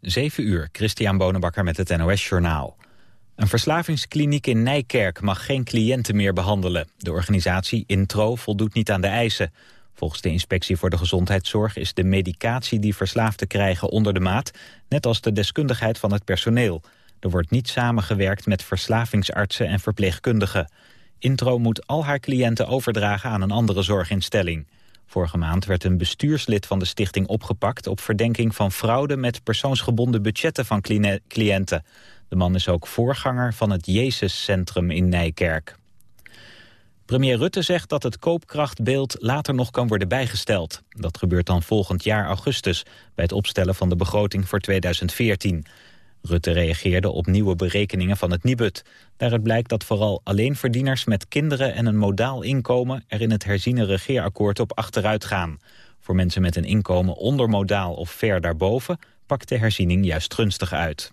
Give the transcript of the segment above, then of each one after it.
7 uur, Christian Bonenbakker met het NOS Journaal. Een verslavingskliniek in Nijkerk mag geen cliënten meer behandelen. De organisatie Intro voldoet niet aan de eisen. Volgens de Inspectie voor de Gezondheidszorg is de medicatie die verslaafden krijgen onder de maat, net als de deskundigheid van het personeel. Er wordt niet samengewerkt met verslavingsartsen en verpleegkundigen. Intro moet al haar cliënten overdragen aan een andere zorginstelling. Vorige maand werd een bestuurslid van de stichting opgepakt... op verdenking van fraude met persoonsgebonden budgetten van cliënten. De man is ook voorganger van het Jezuscentrum in Nijkerk. Premier Rutte zegt dat het koopkrachtbeeld later nog kan worden bijgesteld. Dat gebeurt dan volgend jaar augustus... bij het opstellen van de begroting voor 2014. Rutte reageerde op nieuwe berekeningen van het Nibud. Daaruit blijkt dat vooral alleenverdieners met kinderen en een modaal inkomen... er in het herziene regeerakkoord op achteruit gaan. Voor mensen met een inkomen onder modaal of ver daarboven... pakt de herziening juist gunstig uit.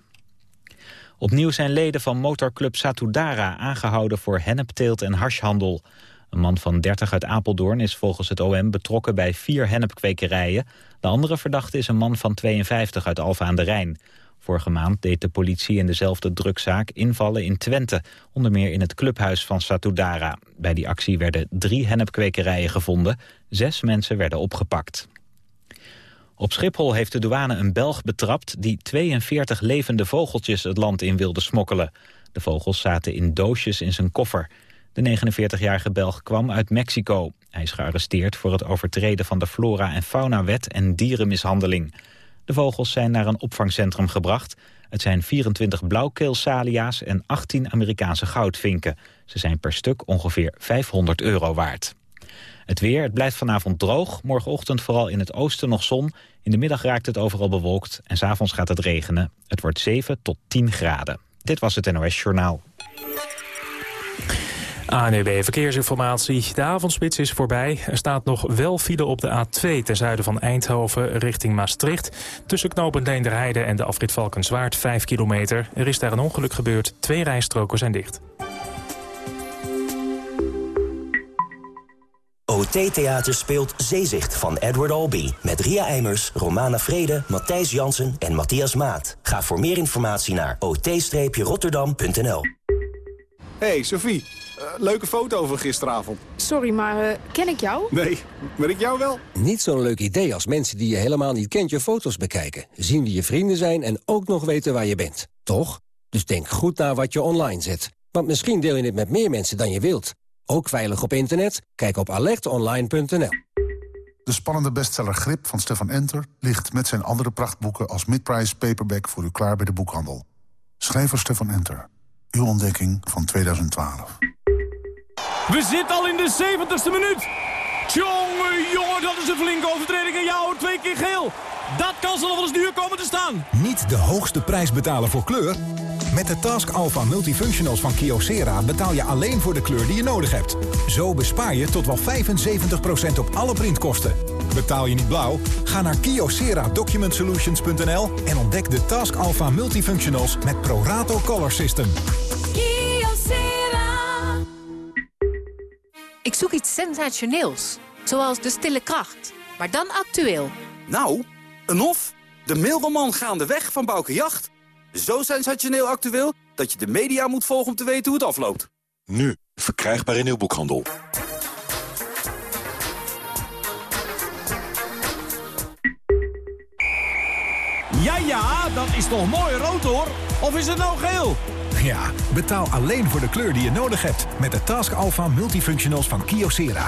Opnieuw zijn leden van motorclub Satudara aangehouden voor hennepteelt en harshandel. Een man van 30 uit Apeldoorn is volgens het OM betrokken bij vier hennepkwekerijen. De andere verdachte is een man van 52 uit Alfa aan de Rijn. Vorige maand deed de politie in dezelfde drugzaak invallen in Twente, onder meer in het clubhuis van Satudara. Bij die actie werden drie hennepkwekerijen gevonden, zes mensen werden opgepakt. Op Schiphol heeft de douane een Belg betrapt die 42 levende vogeltjes het land in wilde smokkelen. De vogels zaten in doosjes in zijn koffer. De 49-jarige Belg kwam uit Mexico. Hij is gearresteerd voor het overtreden van de flora- en faunawet en dierenmishandeling. De vogels zijn naar een opvangcentrum gebracht. Het zijn 24 blauwkeelsalia's en 18 Amerikaanse goudvinken. Ze zijn per stuk ongeveer 500 euro waard. Het weer, het blijft vanavond droog. Morgenochtend vooral in het oosten nog zon. In de middag raakt het overal bewolkt en s'avonds gaat het regenen. Het wordt 7 tot 10 graden. Dit was het NOS Journaal. ANUB e Verkeersinformatie. De avondspits is voorbij. Er staat nog wel file op de A2 ten zuiden van Eindhoven richting Maastricht. Tussen knooppunt Leenderheide en de afrit Valkenswaard 5 kilometer. Er is daar een ongeluk gebeurd. Twee rijstroken zijn dicht. OT Theater speelt Zeezicht van Edward Albee. Met Ria Eimers, Romana Vrede, Matthijs Jansen en Matthias Maat. Ga voor meer informatie naar ot-rotterdam.nl Hey Sophie, uh, leuke foto van gisteravond. Sorry, maar uh, ken ik jou? Nee, maar ik jou wel. Niet zo'n leuk idee als mensen die je helemaal niet kent je foto's bekijken. Zien wie je vrienden zijn en ook nog weten waar je bent. Toch? Dus denk goed na wat je online zet. Want misschien deel je het met meer mensen dan je wilt. Ook veilig op internet? Kijk op alertonline.nl. De spannende bestseller Grip van Stefan Enter... ligt met zijn andere prachtboeken als midprice paperback... voor u klaar bij de boekhandel. Schrijver Stefan Enter. Uw ontdekking van 2012. We zitten al in de 70ste minuut. Tjonge, jongen, dat is een flinke overtreding. En jou, twee keer geel. Dat kan ze nog wel eens duur komen te staan. Niet de hoogste prijs betalen voor kleur... Met de Task Alpha Multifunctionals van Kyocera betaal je alleen voor de kleur die je nodig hebt. Zo bespaar je tot wel 75% op alle printkosten. Betaal je niet blauw? Ga naar kyocera-document-solutions.nl en ontdek de Task Alpha Multifunctionals met ProRato Color System. Kyocera. Ik zoek iets sensationeels, zoals de stille kracht, maar dan actueel. Nou, een hof. De mailroman Gaandeweg van Bouke Jacht. Zo sensationeel actueel dat je de media moet volgen om te weten hoe het afloopt. Nu, verkrijgbaar in uw boekhandel. Ja, ja, dat is toch mooi rood hoor. Of is het nou geel? Ja, betaal alleen voor de kleur die je nodig hebt. Met de Task Alpha Multifunctionals van. Kyocera.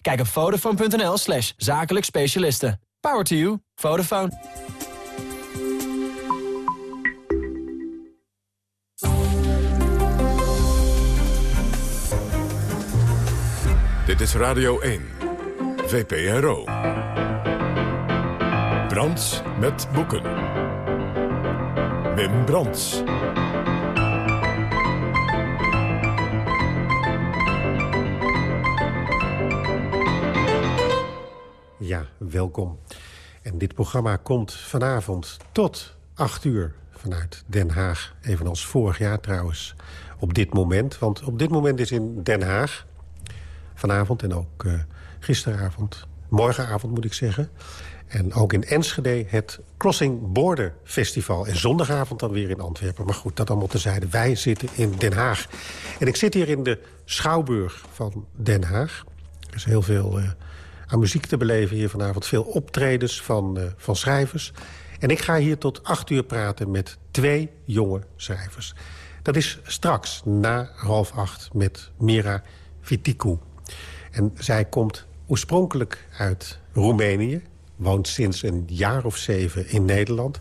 Kijk op vodafone.nl slash zakelijk specialisten. Power to you. Vodafone. Dit is Radio 1. VPRO. Brands met boeken. Wim Brands. Ja, welkom. En dit programma komt vanavond tot 8 uur vanuit Den Haag. Evenals vorig jaar trouwens op dit moment. Want op dit moment is in Den Haag vanavond en ook uh, gisteravond... morgenavond moet ik zeggen... En ook in Enschede het Crossing Border Festival. En zondagavond dan weer in Antwerpen. Maar goed, dat allemaal tezijde. Wij zitten in Den Haag. En ik zit hier in de Schouwburg van Den Haag. Er is heel veel uh, aan muziek te beleven hier vanavond. Veel optredens van, uh, van schrijvers. En ik ga hier tot acht uur praten met twee jonge schrijvers. Dat is straks na half acht met Mira Viticu. En zij komt oorspronkelijk uit Roemenië. Woont sinds een jaar of zeven in Nederland.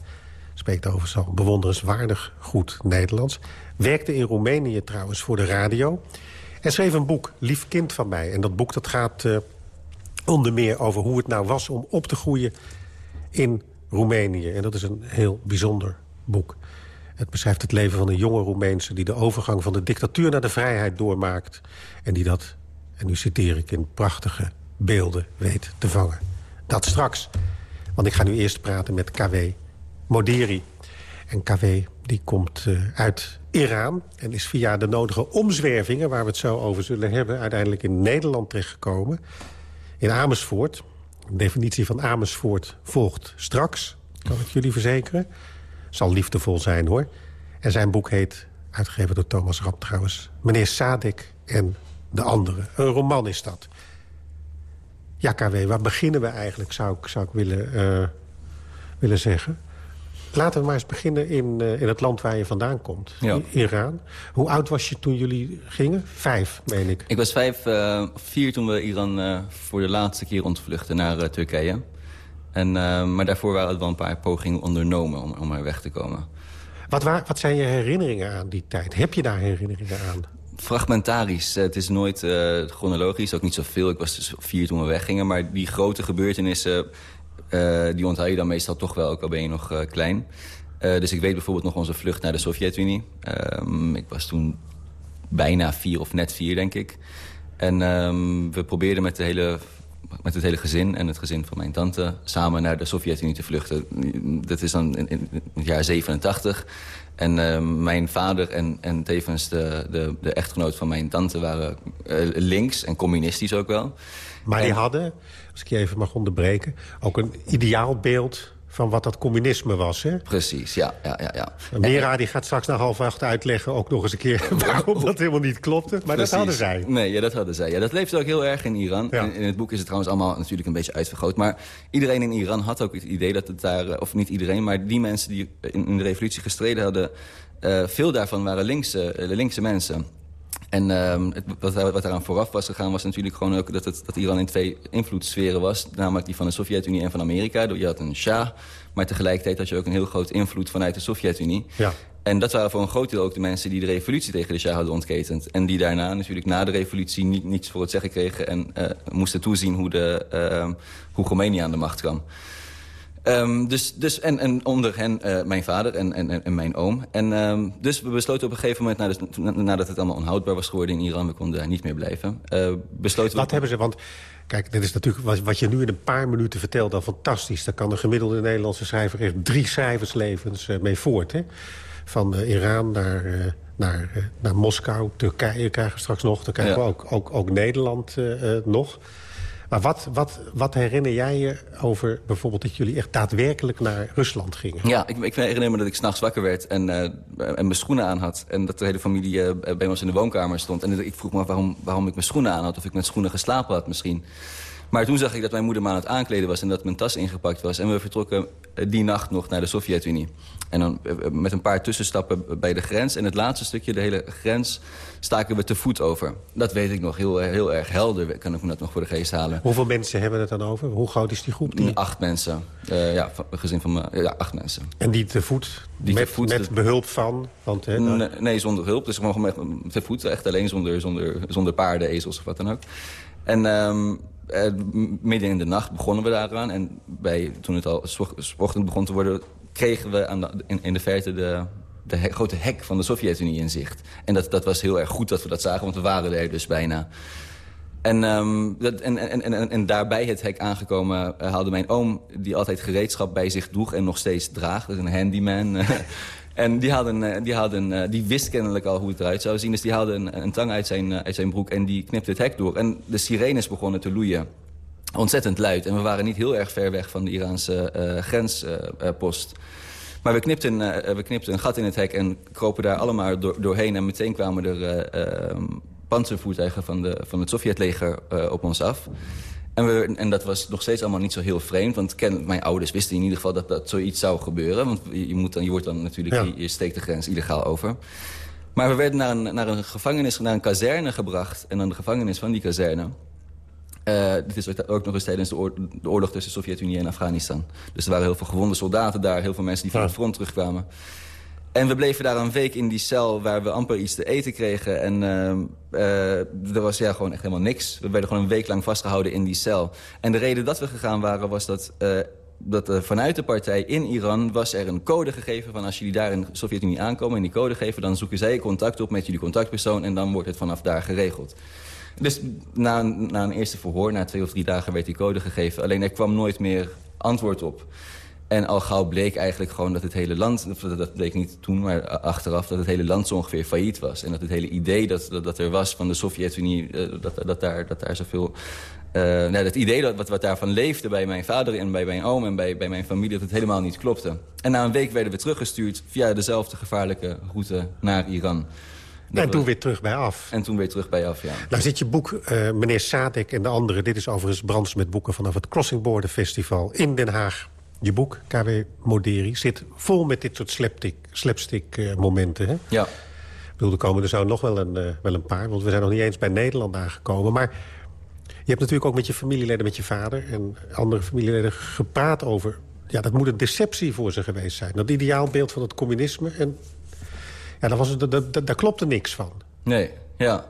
Spreekt overigens al bewonderenswaardig goed Nederlands. Werkte in Roemenië trouwens voor de radio. En schreef een boek, Lief Kind van mij. En dat boek dat gaat uh, onder meer over hoe het nou was om op te groeien in Roemenië. En dat is een heel bijzonder boek. Het beschrijft het leven van een jonge Roemeense... die de overgang van de dictatuur naar de vrijheid doormaakt. En die dat, en nu citeer ik, in prachtige beelden weet te vangen. Dat straks. Want ik ga nu eerst praten met KW Moderi. En KW die komt uh, uit Iran en is via de nodige omzwervingen... waar we het zo over zullen hebben, uiteindelijk in Nederland terechtgekomen. In Amersfoort. De definitie van Amersfoort volgt straks, kan ik jullie verzekeren. Zal liefdevol zijn, hoor. En zijn boek heet, uitgegeven door Thomas Rapp trouwens... Meneer Sadek en de anderen. Een roman is dat. Ja, KW, waar beginnen we eigenlijk, zou ik, zou ik willen, uh, willen zeggen. Laten we maar eens beginnen in, uh, in het land waar je vandaan komt. Ja. Iran. Hoe oud was je toen jullie gingen? Vijf, meen ik. Ik was vijf, uh, vier toen we Iran voor de laatste keer ontvluchten naar Turkije. En, maar daarvoor waren er wel een paar pogingen ondernomen om, om er weg te komen. Wat, waar, wat zijn je herinneringen aan die tijd? Heb je daar herinneringen aan? fragmentarisch. Het is nooit uh, chronologisch, ook niet zoveel. Ik was dus vier toen we weggingen. Maar die grote gebeurtenissen, die onthoud je dan meestal toch wel, ook al ben je nog uh, klein. dus ik weet bijvoorbeeld nog onze vlucht naar de Sovjet-Unie. Um, ik was toen bijna vier of net vier, denk ik. En um, we probeerden met, de hele, met het hele gezin en het gezin van mijn tante... samen naar de Sovjet-Unie te vluchten. Dat is dan in, in het jaar 87... En uh, mijn vader en, en tevens de, de, de echtgenoot van mijn tante waren uh, links en communistisch ook wel. Maar die en... hadden, als ik je even mag onderbreken... ook een ideaalbeeld van wat dat communisme was, hè? Precies, ja. ja, ja, ja. Mera die gaat straks na half acht uitleggen... ook nog eens een keer waarom dat helemaal niet klopte. Maar Precies. dat hadden zij. Nee, ja, dat hadden zij. Ja, dat leefde ook heel erg in Iran. Ja. In, in, het boek is het trouwens allemaal natuurlijk een beetje uitvergroot. Maar iedereen in Iran had ook het idee dat het daar... of niet iedereen, maar die mensen die in, in de revolutie gestreden hadden... Uh, veel daarvan waren linkse, uh, linkse mensen. En uh, het, wat, wat eraan vooraf was gegaan was natuurlijk gewoon ook dat, het, dat Iran in twee invloedssferen was. Namelijk die van de Sovjet-Unie en van Amerika. Je had een Shah, maar tegelijkertijd had je ook een heel groot invloed vanuit de Sovjet-Unie. Ja. En dat waren voor een groot deel ook de mensen die de revolutie tegen de Shah hadden ontketend. En die daarna natuurlijk na de revolutie niet, niets voor het zeggen kregen... en uh, moesten toezien hoe, de, uh, hoe Khomeini aan de macht kwam. Um, dus, dus, en, en onder hen uh, mijn vader en, en, en mijn oom. En um, dus we besloten op een gegeven moment, nadat, nadat het allemaal onhoudbaar was geworden in Iran... we konden daar niet meer blijven, uh, besloten Wat we... hebben ze, want kijk, dit is natuurlijk wat, wat je nu in een paar minuten vertelt... al fantastisch. Daar kan een gemiddelde Nederlandse schrijver echt drie schrijverslevens uh, mee voort. Hè? Van Iran naar, naar, naar Moskou, Turkije krijgen we straks nog. Dan krijgen ja. we ook, ook, ook Nederland nog... Maar wat, wat, wat herinner jij je over bijvoorbeeld dat jullie echt daadwerkelijk naar Rusland gingen? Ja, ik, ik herinner me dat ik s'nachts wakker werd en, uh, en mijn schoenen aan had. En dat de hele familie uh, bij ons in de woonkamer stond. En ik vroeg me af waarom, waarom ik mijn schoenen aan had. Of ik met schoenen geslapen had misschien. Maar toen zag ik dat mijn moeder me aan het aankleden was... en dat mijn tas ingepakt was. En we vertrokken die nacht nog naar de Sovjet-Unie. En dan met een paar tussenstappen bij de grens. En het laatste stukje, de hele grens, staken we te voet over. Dat weet ik nog heel, heel erg helder. Kan ik me dat nog voor de geest halen. Hoeveel mensen hebben het dan over? Hoe groot is die groep? Die... Acht mensen. Uh, ja, een gezin van me. Ja, acht mensen. En die te voet? Die met, te voet, met behulp van? Want, hè, nee, nou... nee, zonder hulp. Dus gewoon met, te voet. Echt alleen zonder, zonder, zonder paarden, ezels of wat dan ook. En... Um, uh, midden in de nacht begonnen we daaraan. En bij, toen het al ochtend begon te worden... kregen we aan in, in de verte de, de grote hek van de Sovjet-Unie in zicht. En dat, dat was heel erg goed dat we dat zagen, want we waren er dus bijna. En, ehm, dat, en, en, en, en, daarbij het hek aangekomen eh, haalde mijn oom... die altijd gereedschap bij zich droeg en nog steeds draagt. Is een handyman. en die, haalde een, eh, die, haalde een, eh, die wist kennelijk al hoe het eruit zou zien. Dus die haalde een, een tang uit zijn, eh, uit zijn broek en die knipte het hek door. En de sirenes begonnen te loeien. Ontzettend luid. En we waren niet heel erg ver weg van de Iraanse grenspost. Maar we knipten, we knipten een gat in het hek en kropen daar allemaal door, doorheen. En meteen kwamen er panzervoertuigen van, de, van het Sovjetleger op ons af. En, we, en dat was nog steeds allemaal niet zo heel vreemd. Want ken, mijn ouders wisten in ieder geval dat, dat zoiets zou gebeuren. Want je, moet dan, je wordt dan natuurlijk, Ja. je, je steekt de grens illegaal over. Maar we werden naar een, naar een gevangenis, naar een kazerne gebracht. En dan de gevangenis van die kazerne... Eh, dit is ook nog eens tijdens de, oor- de oorlog tussen de Sovjet-Unie en Afghanistan. Dus er waren heel veel gewonde soldaten daar, heel veel mensen die van het front terugkwamen. En we bleven daar een week in die cel waar we amper iets te eten kregen. En eh, er was ja, gewoon echt helemaal niks. We werden gewoon een week lang vastgehouden in die cel. En de reden dat we gegaan waren was dat... eh, dat eh, vanuit de partij in Iran was er een code gegeven... van als jullie daar in de Sovjet-Unie aankomen en die code geven... dan zoeken zij contact op met jullie contactpersoon... en dan wordt het vanaf daar geregeld. Dus na na een eerste verhoor, na twee of drie dagen werd die code gegeven. Alleen er kwam nooit meer antwoord op. En al gauw bleek eigenlijk gewoon dat het hele land... dat dat bleek niet toen, maar achteraf... dat het hele land zo ongeveer failliet was. En dat het hele idee dat, dat, dat er was van de Sovjet-Unie... eh, dat, dat, daar, dat daar zoveel... eh nou, het idee dat, wat, wat daarvan leefde bij mijn vader en bij mijn oom en bij, bij mijn familie... dat het helemaal niet klopte. En na een week werden we teruggestuurd via dezelfde gevaarlijke route naar Iran. Dat En toen weer terug bij af. En toen weer terug bij af, ja. Nou zit je boek, eh, meneer Sadek en de anderen... dit is overigens Brands met boeken vanaf het Crossingboarden Festival in Den Haag. Je boek, KW Moderi, zit vol met dit soort slapstick, slapstick eh, momenten. Hè? Ja. Ik bedoel, er komen er zo nog wel een, eh, wel een paar... want we zijn nog niet eens bij Nederland aangekomen. Maar je hebt natuurlijk ook met je familieleden, met je vader... en andere familieleden gepraat over... ja, dat moet een deceptie voor ze geweest zijn. Dat ideaalbeeld van het communisme. En ja, daar, was, daar, daar klopte niks van. Nee, ja.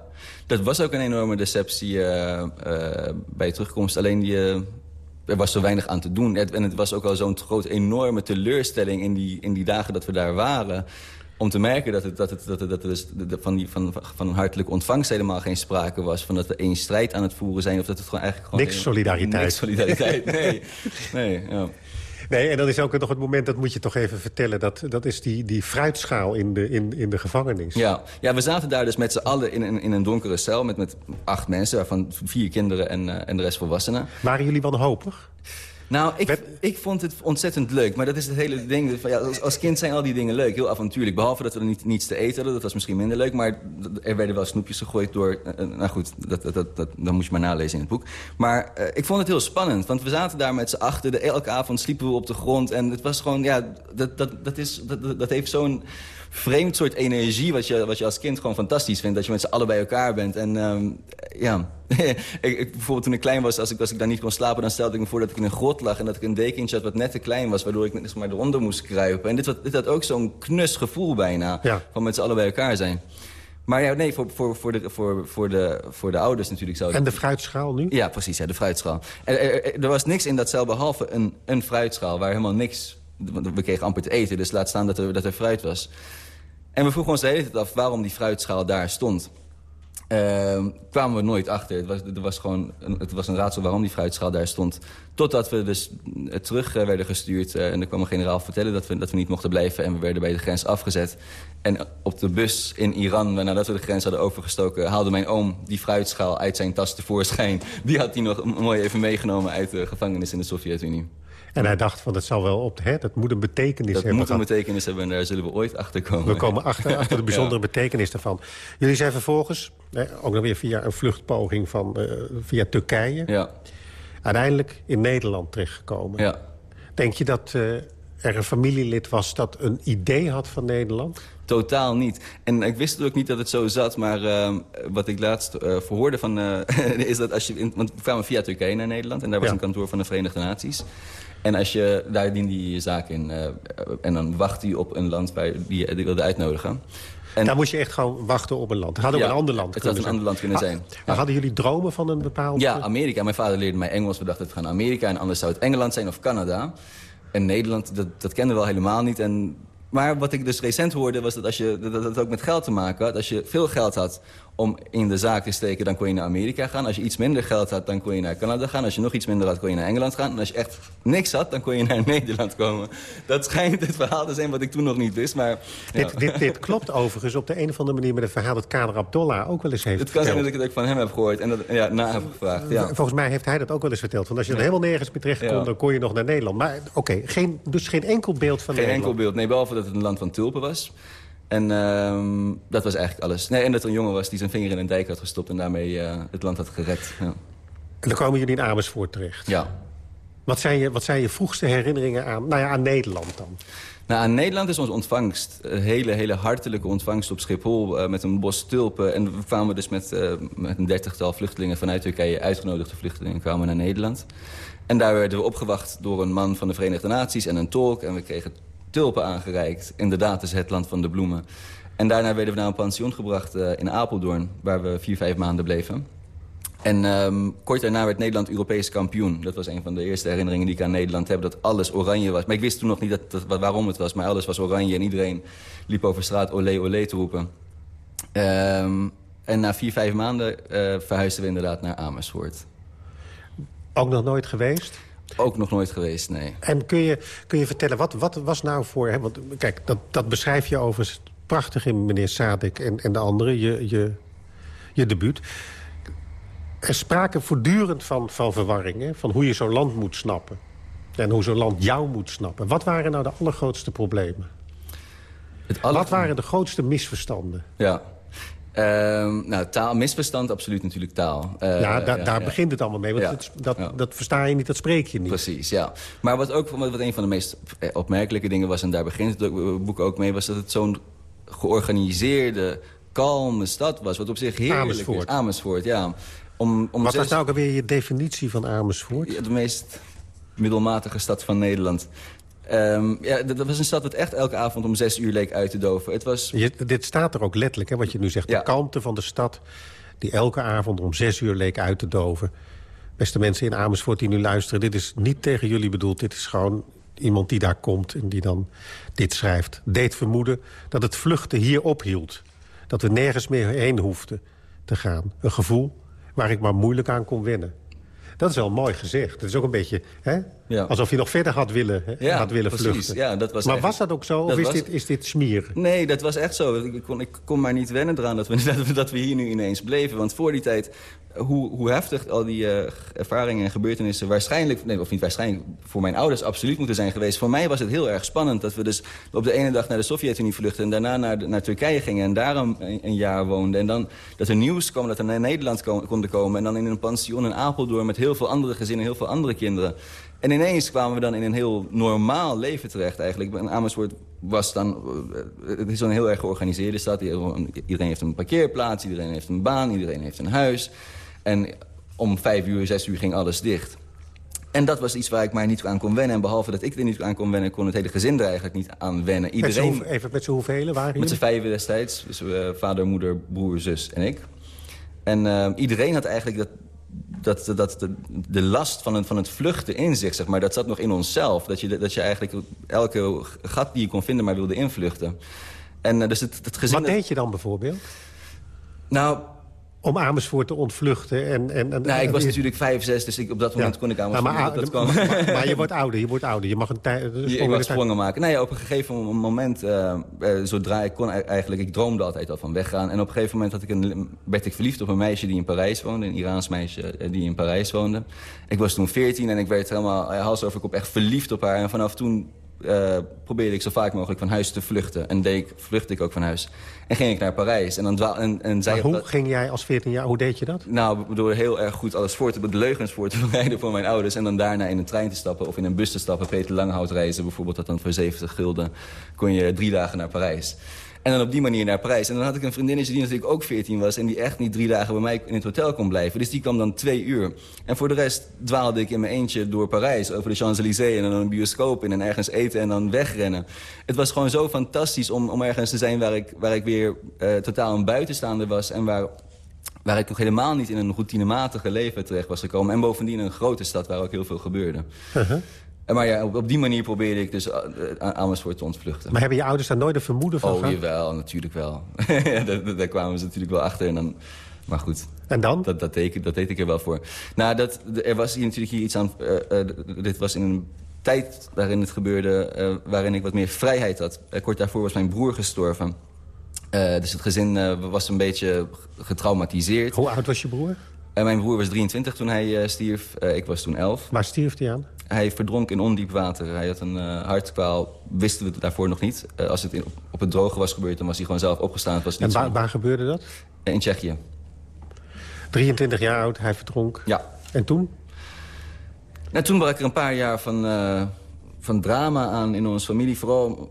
Dat was ook een enorme deceptie eh, eh, bij terugkomst. Alleen die, er was zo weinig aan te doen. En het was ook al zo'n groot, enorme teleurstelling in die, in die dagen dat we daar waren. Om te merken dat, het, dat, het, dat, het, dat er dus van, die, van, van een hartelijke ontvangst helemaal geen sprake was. Van dat we één strijd aan het voeren zijn. Of dat het gewoon eigenlijk gewoon... Niks solidariteit. Niks solidariteit, nee. nee ja. Nee, en dat is ook nog het moment, dat moet je toch even vertellen... dat, dat is die, die fruitschaal in de, in, in de gevangenis. Ja. ja, we zaten daar dus met z'n allen in, een- in een donkere cel... met, met acht mensen, waarvan vier kinderen en, eh, en de rest volwassenen. Waren jullie wanhopig? Nou, ik, ik vond het ontzettend leuk. Maar dat is het hele ding. Van, ja, als, als kind zijn al die dingen leuk, heel avontuurlijk. Behalve dat we er niet, niets te eten hadden. Dat was misschien minder leuk. Maar er werden wel snoepjes gegooid door... eh, eh, nou goed, dat, dat, dat, dat, dat moet je maar nalezen in het boek. Maar eh, ik vond het heel spannend. Want we zaten daar met z'n achter. De, elke avond sliepen we op de grond. En het was gewoon... Ja, dat, dat, dat, is, dat, dat- dat heeft zo'n vreemd soort energie... Wat je, wat je als kind gewoon fantastisch vindt. Dat je met z'n allen bij elkaar bent. En ehm, ja... ik, ik, bijvoorbeeld toen ik klein was, als ik, als ik daar niet kon slapen... dan stelde ik me voor dat ik in een grot lag... en dat ik een dekentje had wat net te klein was... waardoor ik net, maar, eronder moest kruipen. En dit, had- dit had ook zo'n knus gevoel bijna... van met z'n allen bij elkaar zijn. Maar ja, nee, voor, voor, voor, de, voor, voor, de, voor de ouders natuurlijk zou En de fruitschaal nu? Ja, precies, ja, de fruitschaal. Er, er, er- er was niks in dat cel behalve een, een fruitschaal... waar helemaal niks... want We kregen amper te eten, dus laat staan dat er, dat er fruit was. En we vroegen ons de hele tijd af waarom die fruitschaal daar stond. Ehm, kwamen we nooit achter. Het was, was gewoon een, het was een raadsel waarom die fruitschaal daar stond. Totdat we dus eh, terug eh, werden gestuurd. eh, en er kwam een generaal vertellen dat we, dat we niet mochten blijven. En we werden bij de grens afgezet. En op de bus in Iran, nadat we de grens hadden overgestoken... haalde mijn oom die fruitschaal uit zijn tas tevoorschijn. Die had hij nog mooi even meegenomen uit de gevangenis in de Sovjet-Unie. En hij dacht van, dat zal wel op, hè, dat moet een betekenis Dat hebben moet een betekenis hebben en daar zullen we ooit achter komen. We komen achter, achter de bijzondere betekenis daarvan. Jullie zijn vervolgens, hè, ook nog weer via een vluchtpoging van, eh, via Turkije... Ja. uiteindelijk in Nederland terechtgekomen. Ja. Denk je dat eh, er een familielid was dat een idee had van Nederland? Totaal niet. En ik wist ook niet dat het zo zat, maar ehm, wat ik laatst eh, verhoorde van... is dat als je... In, want we kwamen via Turkije naar Nederland en daar was Ja. een kantoor van de Verenigde Naties. En als je, daar dient je je zaak in. eh, en dan wacht hij op een land waar die je die wilde uitnodigen. En, Daar moest je echt gewoon wachten op een land. Het had ook Ja, een ander land het kunnen had een ander land kunnen Ah, zijn. maar Hadden jullie dromen van een bepaald... Ja, Amerika. Mijn vader leerde mij Engels. We dachten, het gaan naar Amerika. En anders zou het Engeland zijn of Canada. En Nederland, dat, dat kenden we al helemaal niet. En, maar wat ik dus recent hoorde, was dat, als je, dat het ook met geld te maken had. Als je veel geld had om in de zaak te steken, dan kon je naar Amerika gaan. Als je iets minder geld had, dan kon je naar Canada gaan. Als je nog iets minder had, kon je naar Engeland gaan. En als je echt niks had, dan kon je naar Nederland komen. Dat schijnt het verhaal te zijn wat ik toen nog niet wist. Maar, ja. Dit, dit, dit klopt overigens op de een of andere manier met een verhaal dat Kader Abdollah ook wel eens heeft Het kan zijn dat ik het ook van hem heb gehoord en dat, ja, na heb gevraagd. Ja. Volgens mij heeft hij dat ook wel eens verteld. Want als je er Ja. helemaal nergens meer terecht kon, dan kon je nog naar Nederland. Maar oké, geen, dus geen enkel beeld van Geen Nederland. enkel beeld. Nee, behalve dat het een land van tulpen was. En ehm, dat was eigenlijk alles. Nee, en dat er een jongen was die zijn vinger in een dijk had gestopt... en daarmee eh, het land had gered. Ja. En dan komen jullie in Amersfoort terecht. ja. Wat zijn, je, wat zijn je vroegste herinneringen aan, nou ja, aan Nederland dan? Nou, aan Nederland is onze ontvangst. Een hele, hele hartelijke ontvangst op Schiphol eh, met een bos tulpen. En we kwamen dus met, eh, met een dertigtal vluchtelingen vanuit Turkije... uitgenodigde vluchtelingen kwamen naar Nederland. En daar werden we opgewacht door een man van de Verenigde Naties en een tolk. En we kregen tulpen aangereikt. Inderdaad, is het land van de bloemen. En daarna werden we naar een pension gebracht eh, in Apeldoorn... waar we vier, vijf maanden bleven. En ehm, kort daarna werd Nederland Europees kampioen. Dat was een van de eerste herinneringen die ik aan Nederland heb. Dat alles oranje was. Maar ik wist toen nog niet dat, dat- waarom het was. Maar alles was oranje en iedereen liep over straat olé olé te roepen. Ehm, en na vier, vijf maanden eh, verhuisden we inderdaad naar Amersfoort. Ook nog nooit geweest? Ook nog nooit geweest, nee. En kun je, kun je vertellen, wat, wat was nou voor... Hè, want kijk, dat, dat beschrijf je overigens prachtig in meneer Sadek en, en de anderen, je, je, je debuut. Er sprake voortdurend van, van verwarring, hè, van hoe je zo'n land moet snappen. En hoe zo'n land jou moet snappen. Wat waren nou de allergrootste problemen? Wat waren de grootste misverstanden? Ja. Ehm, nou, taal, misverstand, absoluut natuurlijk taal. Eh, ja, da- daar begint het allemaal mee. Want het- dat, dat versta je niet, dat spreek je niet. Precies, ja. Maar wat ook wat een van de meest eh, opmerkelijke dingen was... en daar begint het ook- boek ook mee... was dat het zo'n georganiseerde, kalme stad was. Wat op zich heerlijk Amersfoort. is. Amersfoort, ja. Om, om Wat zes- was nou ook alweer je definitie van Amersfoort? Ja, de meest middelmatige stad van Nederland. Ehm, ja, dat dat was een stad dat echt elke avond om zes uur leek uit te doven. Het was... Je, dit staat er ook letterlijk, hè, wat je nu zegt. De kalmte van de stad die elke avond om zes uur leek uit te doven. Beste mensen in Amersfoort die nu luisteren... dit is niet tegen jullie bedoeld. Dit is gewoon iemand die daar komt en die dan dit schrijft. Deed vermoeden dat het vluchten hier ophield. Dat we nergens meer heen hoefden te gaan. Een gevoel waar ik maar moeilijk aan kon wennen. Dat is wel mooi gezegd. Dat is ook een beetje hè? Ja. alsof je nog verder had willen, hè, Ja, had willen precies. vluchten. Ja, dat was maar was dat ook zo of is, was- dit, is dit smieren? Nee, dat was echt zo. Ik kon, ik kon maar niet wennen eraan dat we, dat, we, dat we hier nu ineens bleven. Want voor die tijd, hoe, hoe heftig al die eh, ervaringen en gebeurtenissen... waarschijnlijk, nee, of niet waarschijnlijk, voor mijn ouders absoluut moeten zijn geweest. Voor mij was het heel erg spannend dat we dus op de ene dag naar de Sovjet-Unie vluchten... en daarna naar, naar Turkije gingen en daar een, een jaar woonden. En dan dat er nieuws kwam dat er naar Nederland ko- konden komen... en dan in een pension in Apeldoorn met heel veel andere gezinnen, heel veel andere kinderen... En ineens kwamen we dan in een heel normaal leven terecht eigenlijk. En Amersfoort was dan... eh, Het is een heel erg georganiseerde stad. Iedereen heeft een parkeerplaats, iedereen heeft een baan, iedereen heeft een huis. En om vijf uur, zes uur ging alles dicht. En dat was iets waar ik maar niet aan kon wennen. En behalve dat ik er niet aan kon wennen... kon het hele gezin er eigenlijk niet aan wennen. Met Iedereen, even met z'n hoeveel waren met jullie? z'n vijven destijds. Dus eh, vader, moeder, broer, zus en ik. En eh, iedereen had eigenlijk dat, dat, dat, de, de last van het, van het vluchten in zich, zeg maar. Dat zat nog in onszelf. Dat je, dat je eigenlijk elke gat die je kon vinden maar wilde invluchten. En eh, dus het, het gezin... Wat deed je dan bijvoorbeeld? Nou... Om Amersfoort te ontvluchten en... en, en Nou, ik was natuurlijk vijf, zes, dus ik, op dat moment Ja. kon ik Ja, maar, dat, kwam. maar, maar je wordt ouder, je wordt ouder. Je mag een tijd... Je- ik wou sprongen maken. Nee, op een gegeven moment, eh, eh, zodra ik kon eigenlijk... Ik droomde altijd al van weggaan. En op een gegeven moment had ik een, werd ik verliefd op een meisje die in Parijs woonde. Een Iraans meisje eh, die in Parijs woonde. Ik was toen veertien en ik werd helemaal hals over kop echt verliefd op haar. En vanaf toen eh, probeerde ik zo vaak mogelijk van huis te vluchten. En deed ik, vluchtte ik ook van huis. En ging ik naar Parijs. En, dan dwaal, en, en zij Maar hoe dat- ging jij als 14 jaar, hoe deed je dat? nou, door heel erg goed alles voor te de leugens voor te bereiden voor mijn ouders. En dan daarna in een trein te stappen of in een bus te stappen. Peter Langhout reizen bijvoorbeeld, dat dan voor 70 gulden kon je drie dagen naar Parijs. En dan op die manier naar Parijs. En dan had ik een vriendinnetje die natuurlijk ook 14 was... en die echt niet drie dagen bij mij in het hotel kon blijven. Dus die kwam dan twee uur. En voor de rest dwaalde ik in mijn eentje door Parijs... over de Champs-Élysées en dan een bioscoop in... en ergens eten en dan wegrennen. Het was gewoon zo fantastisch om, om ergens te zijn... waar ik, waar ik weer eh, totaal een buitenstaander was... en waar waar ik nog helemaal niet in een routinematige leven terecht was gekomen. En bovendien een grote stad waar ook heel veel gebeurde. Uh-huh. En maar ja, op, op die manier probeerde ik dus uh, Amersfoort te ontvluchten. Maar hebben je ouders daar nooit een vermoeden van Oh, gehad? jawel, natuurlijk wel. daar, daar kwamen ze natuurlijk wel achter. En dan, maar goed. En dan? Dat, dat, deed, ik, dat deed ik er wel voor. Nou, dat, er was hier natuurlijk hier iets aan... Uh, uh, dit was in een tijd waarin het gebeurde... Uh, waarin ik wat meer vrijheid had. kort daarvoor was mijn broer gestorven. dus het gezin was een beetje getraumatiseerd. Hoe oud was je broer? mijn broer was 23 toen hij stierf. ik was toen 11. Waar stierf hij aan? Hij verdronk in ondiep water. Hij had een uh, hartkwaal, wisten we daarvoor nog niet. Uh, als het in, op, op, het droge was gebeurd, dan was hij gewoon zelf opgestaan. Was en waar, waar, gebeurde dat? In Tsjechië. 23 jaar oud, hij verdronk. Ja. En toen? Nou, toen brak er een paar jaar van, uh, van drama aan in onze familie. Vooral,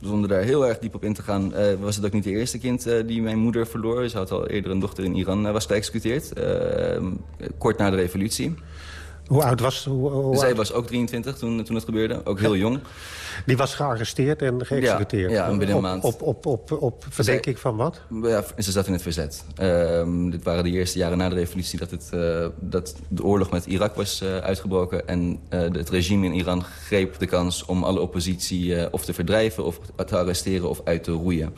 zonder daar heel erg diep op in te gaan... was het ook niet de eerste kind die mijn moeder verloor. Ze had al eerder een dochter in Iran, was geëxecuteerd. kort na de revolutie. Hoe oud was hoe, hoe Zij oud? was ook 23 toen, toen het gebeurde, ook heel jong. Die was gearresteerd en geëxecuteerd? Ja, ja binnen een op, maand. Op, op, op, op verdenking van wat? Ja, ze zat in het verzet. Uh, dit waren de eerste jaren na de revolutie dat, het, uh, dat de oorlog met Irak was uh, uitgebroken. En het regime in Iran greep de kans om alle oppositie of te verdrijven... of te arresteren of uit te roeien.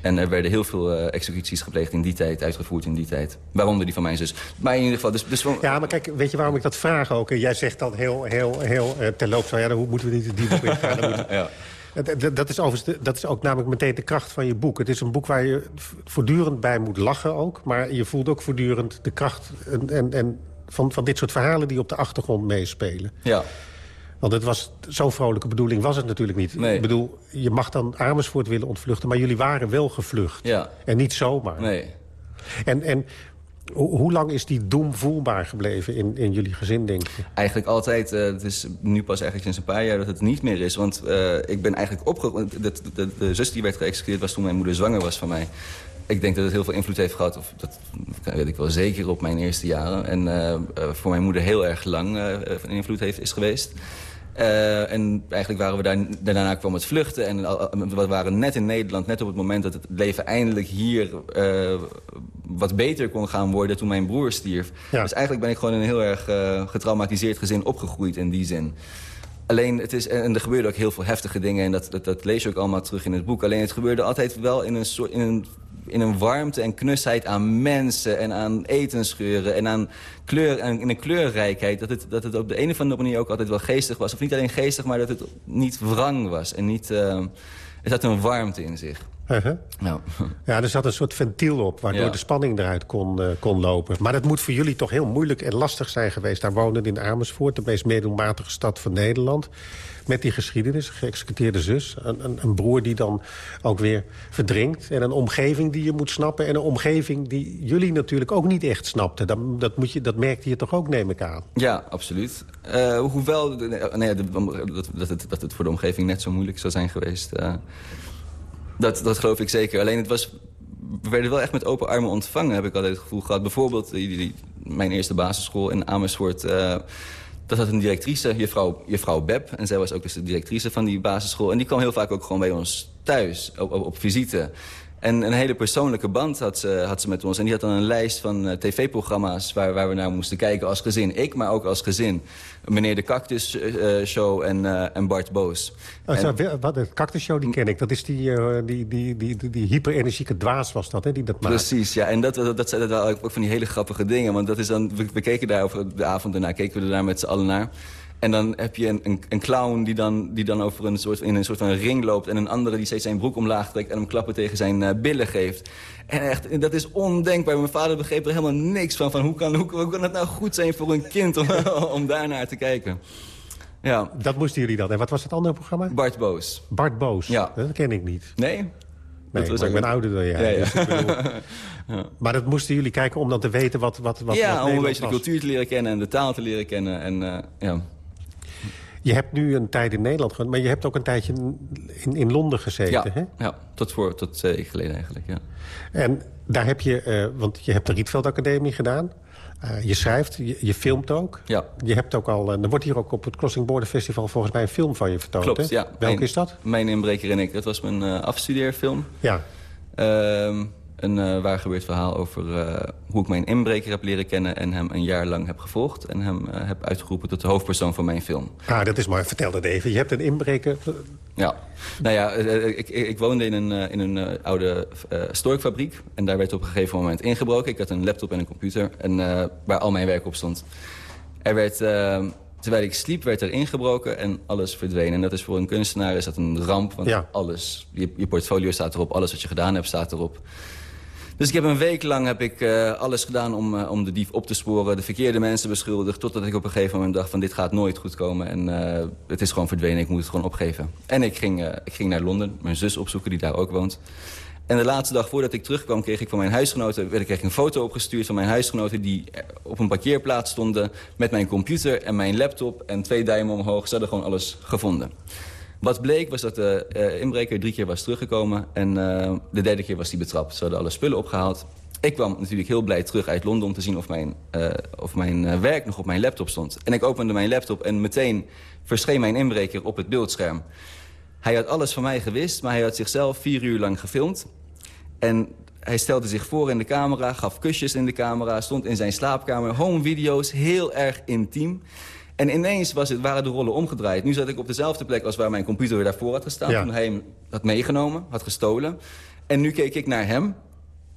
En er werden heel veel uh, executies gepleegd in die tijd, uitgevoerd in die tijd. Waaronder die van mijn zus. Maar in ieder geval... Dus, dus Ja, maar kijk, weet je waarom ik dat vraag ook? Jij zegt dan heel, heel, heel uh, terloops van... ja, dan moeten we niet te diep op ingaan. Moeten... ja. dat, is dat is ook namelijk meteen de kracht van je boek. Het is een boek waar je voortdurend bij moet lachen ook. Maar je voelt ook voortdurend de kracht en, en, en van, van dit soort verhalen... die op de achtergrond meespelen. Ja. Want het was zo'n vrolijke bedoeling was het natuurlijk niet. Nee. Ik bedoel, je mag dan Amersfoort willen ontvluchten... maar jullie waren wel gevlucht. Ja. En niet zomaar. Nee. En, en ho hoe lang is die doem voelbaar gebleven in, in jullie gezin, denk je? Eigenlijk altijd. Uh, het is nu pas eigenlijk sinds een paar jaar dat het niet meer is. Want uh, ik ben eigenlijk opgegroeid... De, de, de, zus die werd geëxecuteerd was toen mijn moeder zwanger was van mij. Ik denk dat het heel veel invloed heeft gehad, of dat weet ik wel zeker, op mijn eerste jaren. En uh, voor mijn moeder heel erg lang een invloed heeft, is geweest. Uh, en eigenlijk waren we daar, daarna kwam het vluchten. En we waren net in Nederland, net op het moment dat het leven eindelijk hier uh, wat beter kon gaan worden toen mijn broer stierf. Ja. Dus eigenlijk ben ik gewoon in een heel erg uh, getraumatiseerd gezin opgegroeid in die zin. Alleen, het is, en er gebeurden ook heel veel heftige dingen en dat, dat, dat lees je ook allemaal terug in het boek. Alleen het gebeurde altijd wel in een soort... In een, in een warmte en knusheid aan mensen en aan etensgeuren en aan kleur en in een kleurrijkheid. Dat het, dat het op de een of andere manier ook altijd wel geestig was. Of niet alleen geestig, maar dat het niet wrang was. En niet, uh, het had een warmte in zich. Uh -huh. nou. Ja, er zat een soort ventiel op, waardoor Ja. de spanning eruit kon, uh, kon lopen. Maar dat moet voor jullie toch heel moeilijk en lastig zijn geweest. Daar wonen in Amersfoort, de meest middelmatige stad van Nederland. Met die geschiedenis, geëxecuteerde zus. Een, een, een broer die dan ook weer verdrinkt. En een omgeving die je moet snappen. En een omgeving die jullie natuurlijk ook niet echt snapten. Dat, dat, moet je, dat merkte je toch ook, neem ik aan. Ja, absoluut. Uh, hoewel nee, dat, dat, het, dat het voor de omgeving net zo moeilijk zou zijn geweest... Dat, dat geloof ik zeker. Alleen het was, we werden wel echt met open armen ontvangen, heb ik altijd het gevoel gehad. Bijvoorbeeld die, die, mijn eerste basisschool in Amersfoort... Uh, dat had een directrice, juffrouw, juffrouw Beb. En zij was ook dus de directrice van die basisschool. En die kwam heel vaak ook gewoon bij ons thuis, op, op visite. En een hele persoonlijke band had ze, had ze met ons. En die had dan een lijst van uh, tv-programma's waar, waar we naar moesten kijken als gezin. Ik, maar ook als gezin. Meneer de Cactus uh, Show en, uh, en Bart Boos. Oh, zo, wat, de Cactus Show, die ken ik. Dat is die, die, die, die, die, hyperenergieke dwaas was dat, hè, die dat maakt. Precies, ja. En dat, dat, dat zijn dat ook van die hele grappige dingen. Want dat is dan, we, we keken daar over de avond daarna, keken we er daar met z'n allen naar. En dan heb je een, een, een clown die dan, die dan over een soort, in een soort van ring loopt... en een andere die steeds zijn broek omlaag trekt... en hem klappen tegen zijn uh, billen geeft. En echt, dat is ondenkbaar. Mijn vader begreep er helemaal niks van. van hoe, kan, hoe, hoe kan het nou goed zijn voor een kind om, om daarnaar te kijken? Ja. Dat moesten jullie dan. En wat was het andere programma? Bart Boos. Bart Boos? Ja. Dat ken ik niet. Nee? Nee, dat was maar ik ben ouder dan jij. Ja, ja. Dus bedoel... ja. Maar dat moesten jullie kijken om dan te weten wat wat, wat Ja, wat om een beetje de cultuur te leren kennen en de taal te leren kennen. En, uh, ja. Je hebt nu een tijd in Nederland gehad, maar je hebt ook een tijdje in, in Londen gezeten, ja, hè? Ja, tot, voor, tot twee weken geleden eigenlijk, ja. En daar heb je, uh, want je hebt de Rietveld Academie gedaan. Uh, je schrijft, je, je, filmt ook. Ja. Je hebt ook al, uh, er wordt hier ook op het Crossing Border Festival volgens mij een film van je vertoond. Klopt, hè? ja. Welke mijn, is dat? Mijn inbreker en ik. Dat was mijn afstudeerfilm. Ja. Uh, Een uh, waar gebeurd verhaal over uh, hoe ik mijn inbreker heb leren kennen... en hem een jaar lang heb gevolgd. En hem uh, heb uitgeroepen tot de hoofdpersoon van mijn film. Ah, dat is mooi. Vertel dat even. Je hebt een inbreker... Ja. Nou ja, ik, ik, woonde in een, in een oude storkfabriek. En daar werd op een gegeven moment ingebroken. Ik had een laptop en een computer. En waar al mijn werk op stond. Er werd Terwijl ik sliep, werd er ingebroken en alles verdween. En dat is voor een kunstenaar is dat een ramp, want ja. alles, je, je, portfolio staat erop, alles wat je gedaan hebt staat erop. Dus ik heb een week lang heb ik, uh, alles gedaan om, uh, om de dief op te sporen, de verkeerde mensen beschuldigd, totdat ik op een gegeven moment dacht van dit gaat nooit goed komen en uh, het is gewoon verdwenen, ik moet het gewoon opgeven. En ik ging, ik ging naar Londen, mijn zus opzoeken die daar ook woont. En de laatste dag voordat ik terugkwam kreeg ik van mijn huisgenoten... werd ik een foto opgestuurd van mijn huisgenoten... die op een parkeerplaats stonden met mijn computer en mijn laptop... en twee duimen omhoog. Ze hadden gewoon alles gevonden. Wat bleek was dat de uh, inbreker drie keer was teruggekomen... en uh, de derde keer was hij betrapt. Ze hadden alle spullen opgehaald. Ik kwam natuurlijk heel blij terug uit Londen om te zien of mijn, uh, of mijn werk nog op mijn laptop stond. En ik opende mijn laptop en meteen verscheen mijn inbreker op het beeldscherm. Hij had alles van mij gewist, maar hij had zichzelf vier uur lang gefilmd. En hij stelde zich voor in de camera, gaf kusjes in de camera... stond in zijn slaapkamer, home video's, heel erg intiem. En ineens was het, waren de rollen omgedraaid. Nu zat ik op dezelfde plek als waar mijn computer weer daarvoor had gestaan... toen hij hem had meegenomen, had gestolen. En nu keek ik naar hem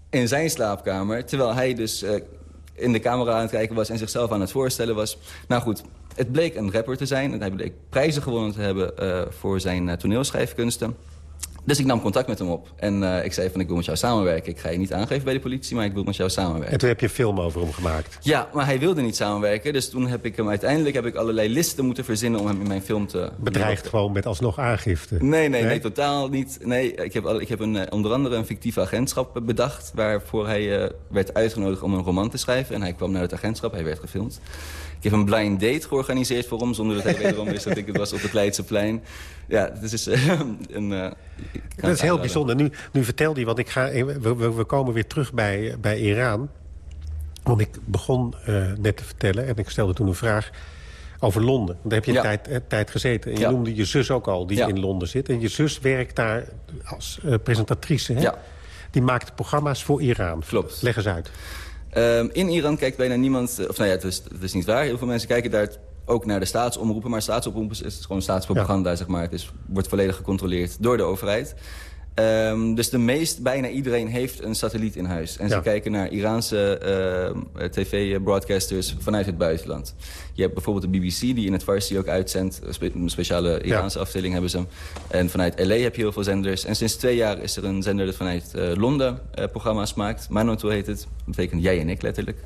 in zijn slaapkamer... terwijl hij dus uh, in de camera aan het kijken was... en zichzelf aan het voorstellen was. Nou goed, het bleek een rapper te zijn. En hij bleek prijzen gewonnen te hebben uh, voor zijn uh, toneelschrijfkunsten. Dus ik nam contact met hem op. En uh, ik zei van ik wil met jou samenwerken. Ik ga je niet aangeven bij de politie, maar ik wil met jou samenwerken. En toen heb je een film over hem gemaakt? Ja, maar hij wilde niet samenwerken. Dus toen heb ik hem uiteindelijk heb ik allerlei listen moeten verzinnen om hem in mijn film te... Bedreigd gewoon met alsnog aangifte? Nee, nee, nee, nee totaal niet. Nee, ik heb, ik heb een, eh, onder andere een fictief agentschap bedacht... waarvoor hij uh, werd uitgenodigd om een roman te schrijven. En hij kwam naar het agentschap, hij werd gefilmd. Ik heb een blind date georganiseerd voor hem... zonder dat hij wederom wist dat ik het was op het Leidseplein. Ja, het is uh, een... Uh, dat is heel bijzonder. Nu, nu vertelde hij, want ik ga, we, we, komen weer terug bij, bij Iran. Want ik begon uh, net te vertellen en ik stelde toen een vraag over Londen. Daar heb je een ja. tijd, tijd, gezeten. En je ja. noemde je zus ook al, die ja. in Londen zit. En je zus werkt daar als presentatrice. Hè? Ja. Die maakt programma's voor Iran. Klopt. Leg eens uit. Um, in Iran kijkt bijna niemand... Of nou ja, het is, het is niet waar. Heel veel mensen kijken daar ook naar de staatsomroepen. Maar staatsomroepen is gewoon staatspropaganda, ja. zeg maar. Het is, wordt volledig gecontroleerd door de overheid. Um, dus de meest, bijna iedereen heeft een satelliet in huis. En ja. ze kijken naar Iraanse uh, tv-broadcasters vanuit het buitenland. Je hebt bijvoorbeeld de BBC, die in het Farsi ook uitzendt. Een speciale Iraanse ja. afdeling hebben ze. En vanuit LA heb je heel veel zenders. En sinds twee jaar is er een zender dat vanuit uh, Londen uh, programma's maakt. Manoto heet het. Dat betekent jij en ik letterlijk.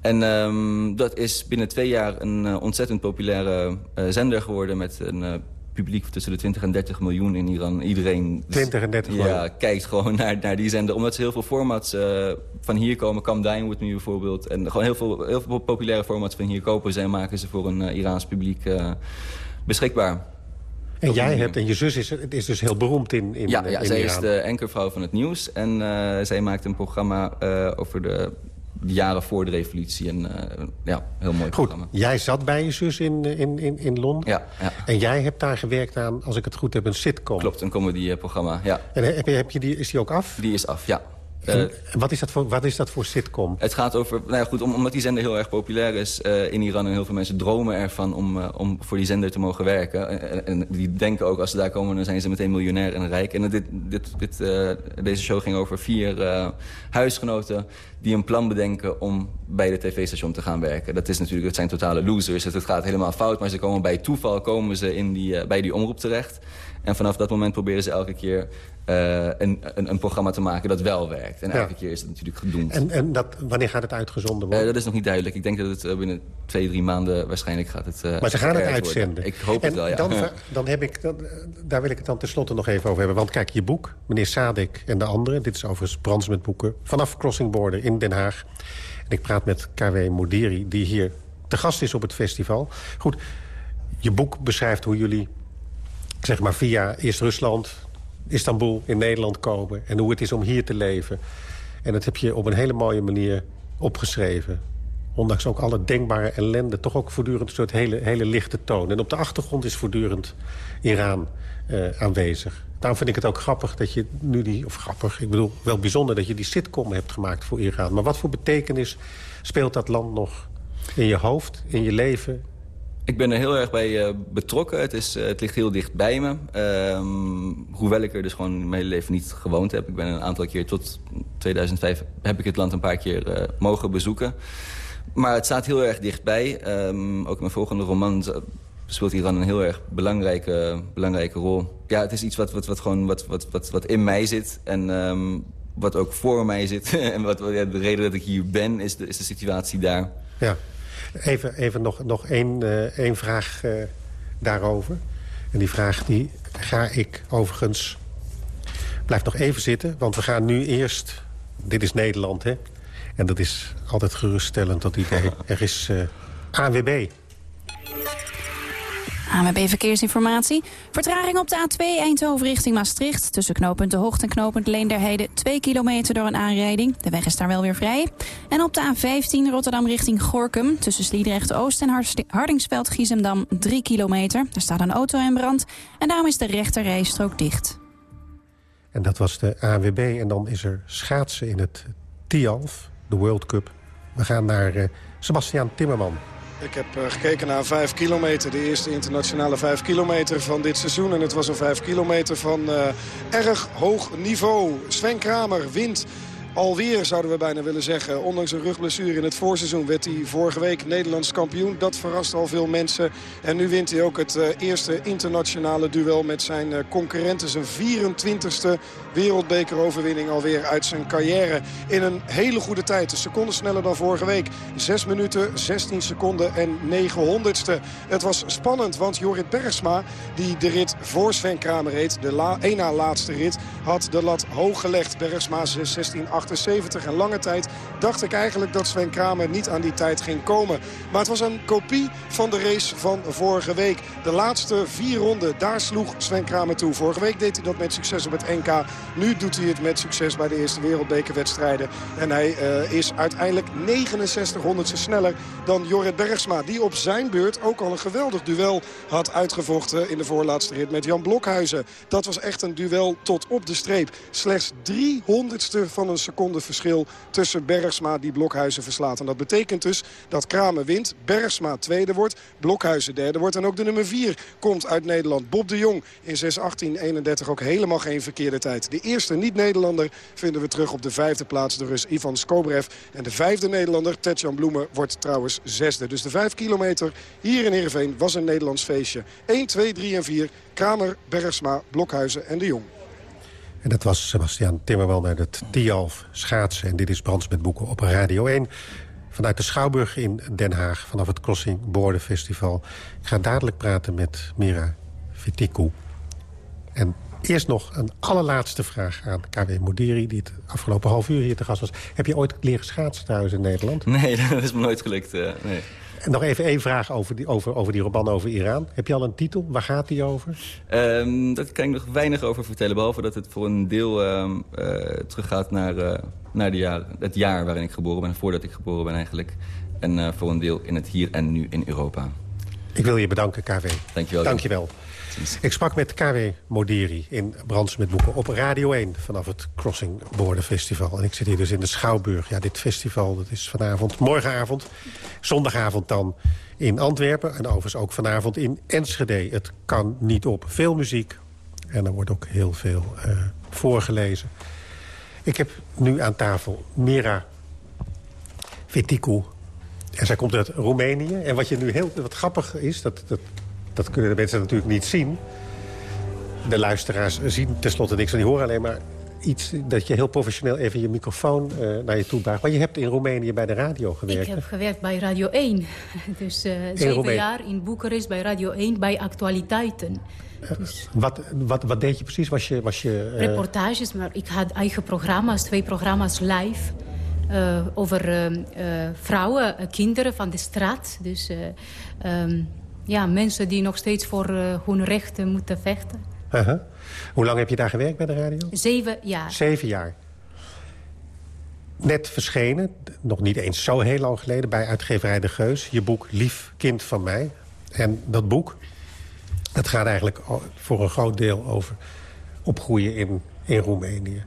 En um, dat is binnen twee jaar een uh, ontzettend populaire uh, zender geworden... met een uh, publiek tussen de 20 en 30 miljoen in Iran. Iedereen 20 en 30 miljoen? Ja, kijkt gewoon naar, naar die zender. Omdat ze heel veel formats van hier komen. Come Dine With Me bijvoorbeeld. En gewoon heel veel, heel veel populaire formats van hier kopen ze... en maken ze voor een Iraans publiek beschikbaar. En jij hebt, en je zus is, is dus heel beroemd in, in Ja, ja in zij Iran. is de ankervrouw van het nieuws. En zij maakt een programma over de de jaren voor de revolutie. En uh, ja, heel mooi Goed, programma. jij zat bij je zus in, in, in, in Londen. Ja, ja. En jij hebt daar gewerkt aan, als ik het goed heb, een sitcom. Klopt, een comedyprogramma, ja. En heb je, heb je die, is die ook af? Die is af, ja. En, uh, wat, is dat voor, wat is dat voor sitcom? Het gaat over, nou ja, goed, om, omdat die zender heel erg populair is uh, in Iran... en heel veel mensen dromen ervan om, uh, om voor die zender te mogen werken. En, en, die denken ook, als ze daar komen, dan zijn ze meteen miljonair en rijk. En dit, dit, dit, deze show ging over vier huisgenoten die een plan bedenken om bij de tv-station te gaan werken. Dat, is natuurlijk, dat zijn totale losers. Het gaat helemaal fout, maar ze komen bij toeval komen ze in die, bij die omroep terecht. En vanaf dat moment proberen ze elke keer uh, een, een, een, programma te maken dat wel werkt. En ja. elke keer is het natuurlijk gedoemd. En, en dat, wanneer gaat het uitgezonden worden? Uh, dat is nog niet duidelijk. Ik denk dat het uh, binnen twee, drie maanden waarschijnlijk gaat het uh, Maar ze gaan het uitzenden? Worden. Ik hoop en het wel, ja. Dan, dan heb ik, dan, daar wil ik het dan tenslotte nog even over hebben. Want kijk, je boek, meneer Sadik en de anderen... dit is overigens Brands met boeken... vanaf Crossing Border in Den Haag. En ik praat met KW Modiri, die hier te gast is op het festival. Goed, je boek beschrijft hoe jullie zeg maar via eerst Rusland, Istanbul in Nederland komen... en hoe het is om hier te leven. En dat heb je op een hele mooie manier opgeschreven. ondanks ook alle denkbare ellende... toch ook voortdurend een soort hele, hele lichte toon. En op de achtergrond is voortdurend Iran uh, aanwezig. Daarom vind ik het ook grappig dat je nu die... of grappig, ik bedoel wel bijzonder dat je die sitcom hebt gemaakt voor Iran. Maar wat voor betekenis speelt dat land nog in je hoofd, in je leven... Ik ben er heel erg bij uh, betrokken. Het, is, uh, het ligt heel dicht bij me. Um, hoewel ik er dus gewoon mijn hele leven niet gewoond heb. Ik ben een aantal keer tot 2005 heb ik het land een paar keer uh, mogen bezoeken. Maar het staat heel erg dichtbij. Um, ook in mijn volgende roman speelt Iran een heel erg belangrijke, belangrijke rol. Ja, het is iets wat, wat, wat, gewoon, wat, wat, wat, wat in mij zit. En um, wat ook voor mij zit. en wat, de reden dat ik hier ben, is de, is de situatie daar. Ja. Even, even nog, nog één, uh, één vraag uh, daarover. En die vraag die ga ik overigens... Blijf nog even zitten, want we gaan nu eerst... Dit is Nederland, hè? En dat is altijd geruststellend, dat idee. Er is uh, ANWB Verkeersinformatie. Vertraging op de A2 Eindhoven richting Maastricht. Tussen knooppunt De en knooppunt Leenderheide 2 kilometer door een aanrijding. De weg is daar wel weer vrij. En op de A15 Rotterdam richting Gorkum. Tussen Sliedrecht Oost en Hardingsveld Giesendam 3 kilometer. Er staat een auto in brand. En daarom is de rechterrijstrook dicht. En dat was de ANWB. En dan is er schaatsen in het Tialf, de World Cup. We gaan naar uh, Sebastiaan Timmerman. Ik heb uh, gekeken naar 5 kilometer. De eerste internationale 5 kilometer van dit seizoen. En het was een 5 kilometer van uh, erg hoog niveau. Sven Kramer wint Alweer zouden we bijna willen zeggen. Ondanks een rugblessure in het voorseizoen werd hij vorige week Nederlands kampioen. Dat verrast al veel mensen. En nu wint hij ook het uh, eerste internationale duel met zijn uh, concurrenten. Zijn 24ste wereldbekeroverwinning alweer uit zijn carrière. In een hele goede tijd. Een seconde sneller dan vorige week. 6 minuten, 16 seconden en 900ste. Het was spannend, want Jorrit Bergsma, die de rit voor Sven Kramer reed... de la één na laatste rit, had de lat hoog gelegd. Bergsma 16 78 en lange tijd dacht ik eigenlijk dat Sven Kramer niet aan die tijd ging komen. Maar het was een kopie van de race van vorige week. De laatste vier ronden, daar sloeg Sven Kramer toe. Vorige week deed hij dat met succes op het NK. Nu doet hij het met succes bij de eerste wereldbekerwedstrijden. En hij uh, is uiteindelijk 69 honderdste sneller dan Jorrit Bergsma. Die op zijn beurt ook al een geweldig duel had uitgevochten in de voorlaatste rit met Jan Blokhuizen. Dat was echt een duel tot op de streep. Slechts 300ste van een seconde verschil tussen Bergsma die Blokhuizen verslaat. En dat betekent dus dat Kramer wint, Bergsma tweede wordt, Blokhuizen derde wordt. En ook de nummer 4 komt uit Nederland. Bob de Jong in 6.18.31 ook helemaal geen verkeerde tijd. De eerste niet-Nederlander vinden we terug op de vijfde plaats. De Rus Ivan Skobrev. En de vijfde Nederlander, Tetjan Bloemen, wordt trouwens zesde. Dus de vijf kilometer hier in Heerenveen was een Nederlands feestje. 1, 2, 3 en 4. Kramer, Bergsma, Blokhuizen en de Jong. En dat was Sebastian Timmerman naar het Tialf schaatsen. En dit is Brands met Boeken op Radio 1. Vanuit de Schouwburg in Den Haag, vanaf het Crossing Border Festival. Ik ga dadelijk praten met Mira Vitikou. En eerst nog een allerlaatste vraag aan KW Modiri... die het afgelopen half uur hier te gast was. Heb je ooit leren schaatsen thuis in Nederland? Nee, dat is me nooit gelukt. Uh, nee. En nog even één vraag over die, over, over die roman over Iran. Heb je al een titel? Waar gaat die over? Um, daar kan ik nog weinig over vertellen. Behalve dat het voor een deel um, uh, teruggaat naar, uh, naar de jaar, het jaar waarin ik geboren ben. Voordat ik geboren ben eigenlijk. En uh, voor een deel in het hier en nu in Europa. Ik wil je bedanken, KV. Dankjewel. Dankjewel. Ik sprak met KW Modiri in Brands met Boeken op Radio 1... vanaf het Crossing Border Festival. En ik zit hier dus in de Schouwburg. Ja, dit festival dat is vanavond, morgenavond, zondagavond dan in Antwerpen... en overigens ook vanavond in Enschede. Het kan niet op. Veel muziek en er wordt ook heel veel uh, voorgelezen. Ik heb nu aan tafel Mira Vitikou. En zij komt uit Roemenië. En wat je nu heel wat grappig is, dat, dat dat kunnen de mensen natuurlijk niet zien. De luisteraars zien tenslotte niks, en die horen alleen maar iets dat je heel professioneel even je microfoon uh, naar je toe buigt. Maar je hebt in Roemenië bij de radio gewerkt. Ik heb gewerkt bij Radio 1. Dus uh, zeven Roemenië. jaar in Boekarest bij Radio 1 bij actualiteiten. Dus wat, wat, wat deed je precies? Was je, was je, uh... Reportages, maar ik had eigen programma's, twee programma's live. over vrouwen, kinderen van de straat. Dus... Um, ja, mensen die nog steeds voor uh, hun rechten moeten vechten. Uh -huh. Uh-huh. Hoe lang heb je daar gewerkt bij de radio? Zeven jaar. Zeven jaar. net verschenen, nog niet eens zo heel lang geleden... bij uitgeverij De Geus, je boek Lief Kind van Mij. En dat boek, dat gaat eigenlijk voor een groot deel over opgroeien in, in Roemenië.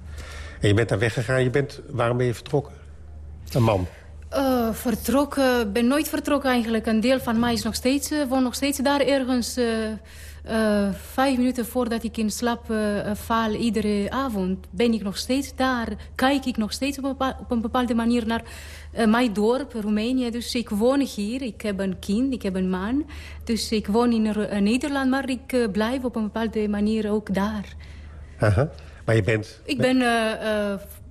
En je bent daar weggegaan. Je bent, waarom ben je vertrokken? Een man. Uh, vertrokken, ben nooit vertrokken eigenlijk. Een deel van mij is nog steeds, uh, woont nog steeds daar ergens. Uh, vijf minuten voordat ik in slaap val, iedere avond, ben ik nog steeds daar. Kijk ik nog steeds op een, op een bepaalde manier naar mijn dorp, Roemenië. Dus ik woon hier, ik heb een kind, ik heb een man. Dus ik woon in Nederland, maar ik blijf op een bepaalde manier ook daar. Aha. Maar je bent... Ik ben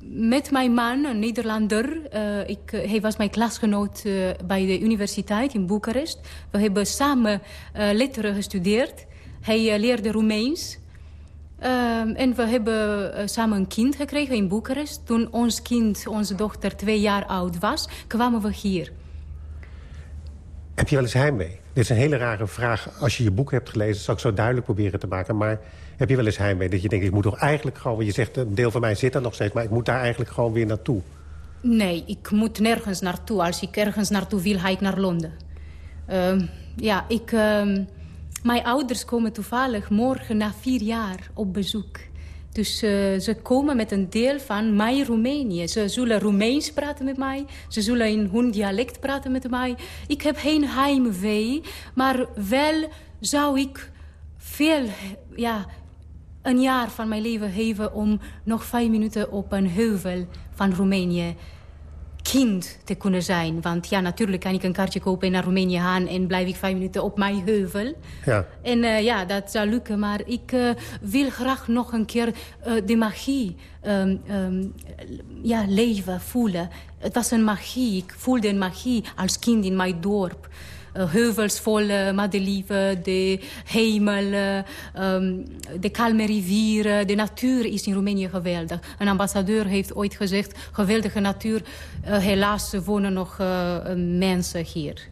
met mijn man, een Nederlander. Uh, ik, hij was mijn klasgenoot uh, bij de universiteit in Boekarest. We hebben samen letteren gestudeerd. Hij leerde Roemeens. en we hebben samen een kind gekregen in Boekarest. Toen ons kind, onze dochter, twee jaar oud was, kwamen we hier. Heb je wel eens heimwee? Dit is een hele rare vraag. Als je je boek hebt gelezen, zal ik zo duidelijk proberen te maken. Maar heb je wel eens heimwee dat je denkt... ik moet toch eigenlijk gewoon... je zegt, een deel van mij zit er nog steeds... maar ik moet daar eigenlijk gewoon weer naartoe. Nee, ik moet nergens naartoe. Als ik ergens naartoe wil, ga ik naar Londen. Uh, ja, ik... Uh, mijn ouders komen toevallig morgen na vier jaar op bezoek. Dus uh, ze komen met een deel van mijn Roemenië. Ze zullen Roemeens praten met mij. Ze zullen in hun dialect praten met mij. Ik heb geen heimwee, maar wel zou ik veel ja, een jaar van mijn leven geven om nog vijf minuten op een heuvel van Roemenië kind te kunnen zijn. Want ja, natuurlijk kan ik een kaartje kopen en naar Roemenië gaan... en blijf ik vijf minuten op mijn heuvel. Ja. En uh, ja, dat zou lukken. Maar ik uh, wil graag nog een keer uh, de magie um, um, ja, leven, voelen. Het was een magie. Ik voelde een magie als kind in mijn dorp. Eh, heuvels vol madelieve, de hemel, um, de kalme rivieren. De natuur is in Roemenië geweldig. Een ambassadeur heeft ooit gezegd, geweldige natuur. Uh, helaas wonen nog mensen hier.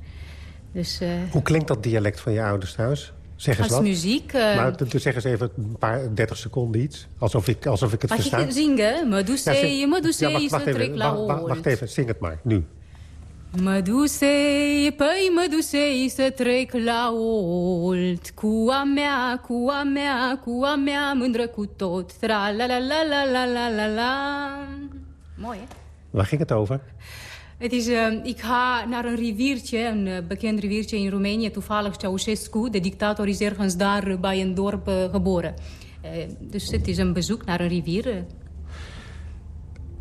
Dus, Hoe klinkt dat dialect van je ouders thuis? Zeg eens Als wat. muziek. Uh... Maar zeg eens even een paar, 30 seconden iets. Alsof ik, alsof ik het Mag versta. Mag ik zingen? Me duce, ja, zing... me duce, ja, wacht, wacht, even, wacht, wacht even, zing het maar, nu. Mă dusei, păi mă dusei să trec la olt Cu a mea, cu a mea, cu a mea mândră cu tot Tra la la la la la la la la Mooi, hè? Waar ging het over? Het is, uh, ik ga naar een riviertje, een uh, bekend riviertje in Roemenië. Toevallig Ceausescu, de dictator, is ergens daar bij een dorp uh, geboren. dus het is een bezoek naar een rivier.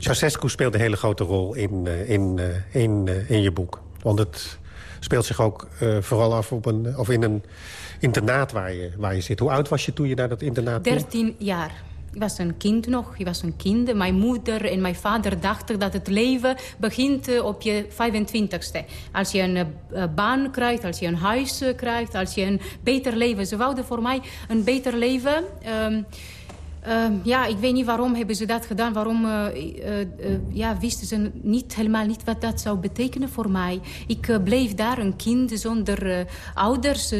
Ceausescu speelt een hele grote rol in, in, in, in je boek. Want het speelt zich ook vooral af op een, of in een internaat waar je, waar je zit. Hoe oud was je toen je naar dat internaat ging? 13 jaar. Ik was een kind nog, ik was een kind. Mijn moeder en mijn vader dachten dat het leven begint op je 25ste. Als je een baan krijgt, als je een huis krijgt, als je een beter leven. Ze wouden voor mij een beter leven... Um, Uh, ja, ik weet niet waarom hebben ze dat gedaan. Waarom uh, uh, ja, wisten ze niet, helemaal niet wat dat zou betekenen voor mij. Ik bleef daar een kind zonder ouders.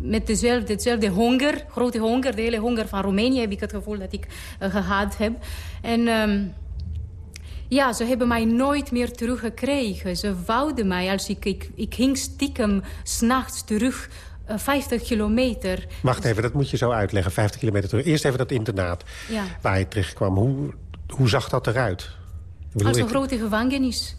met dezelfde, dezelfde honger, grote honger. De hele honger van Roemenië heb ik het gevoel dat ik gehad heb. En... Um, ja, ze hebben mij nooit meer teruggekregen. Ze wouden mij als ik... Ik, ik ging stiekem s'nachts terug 50 kilometer. Wacht even, dat moet je zo uitleggen, 50 kilometer terug. Eerst even dat internaat ja. waar je terechtkwam. Hoe, hoe zag dat eruit? Als een grote gevangenis.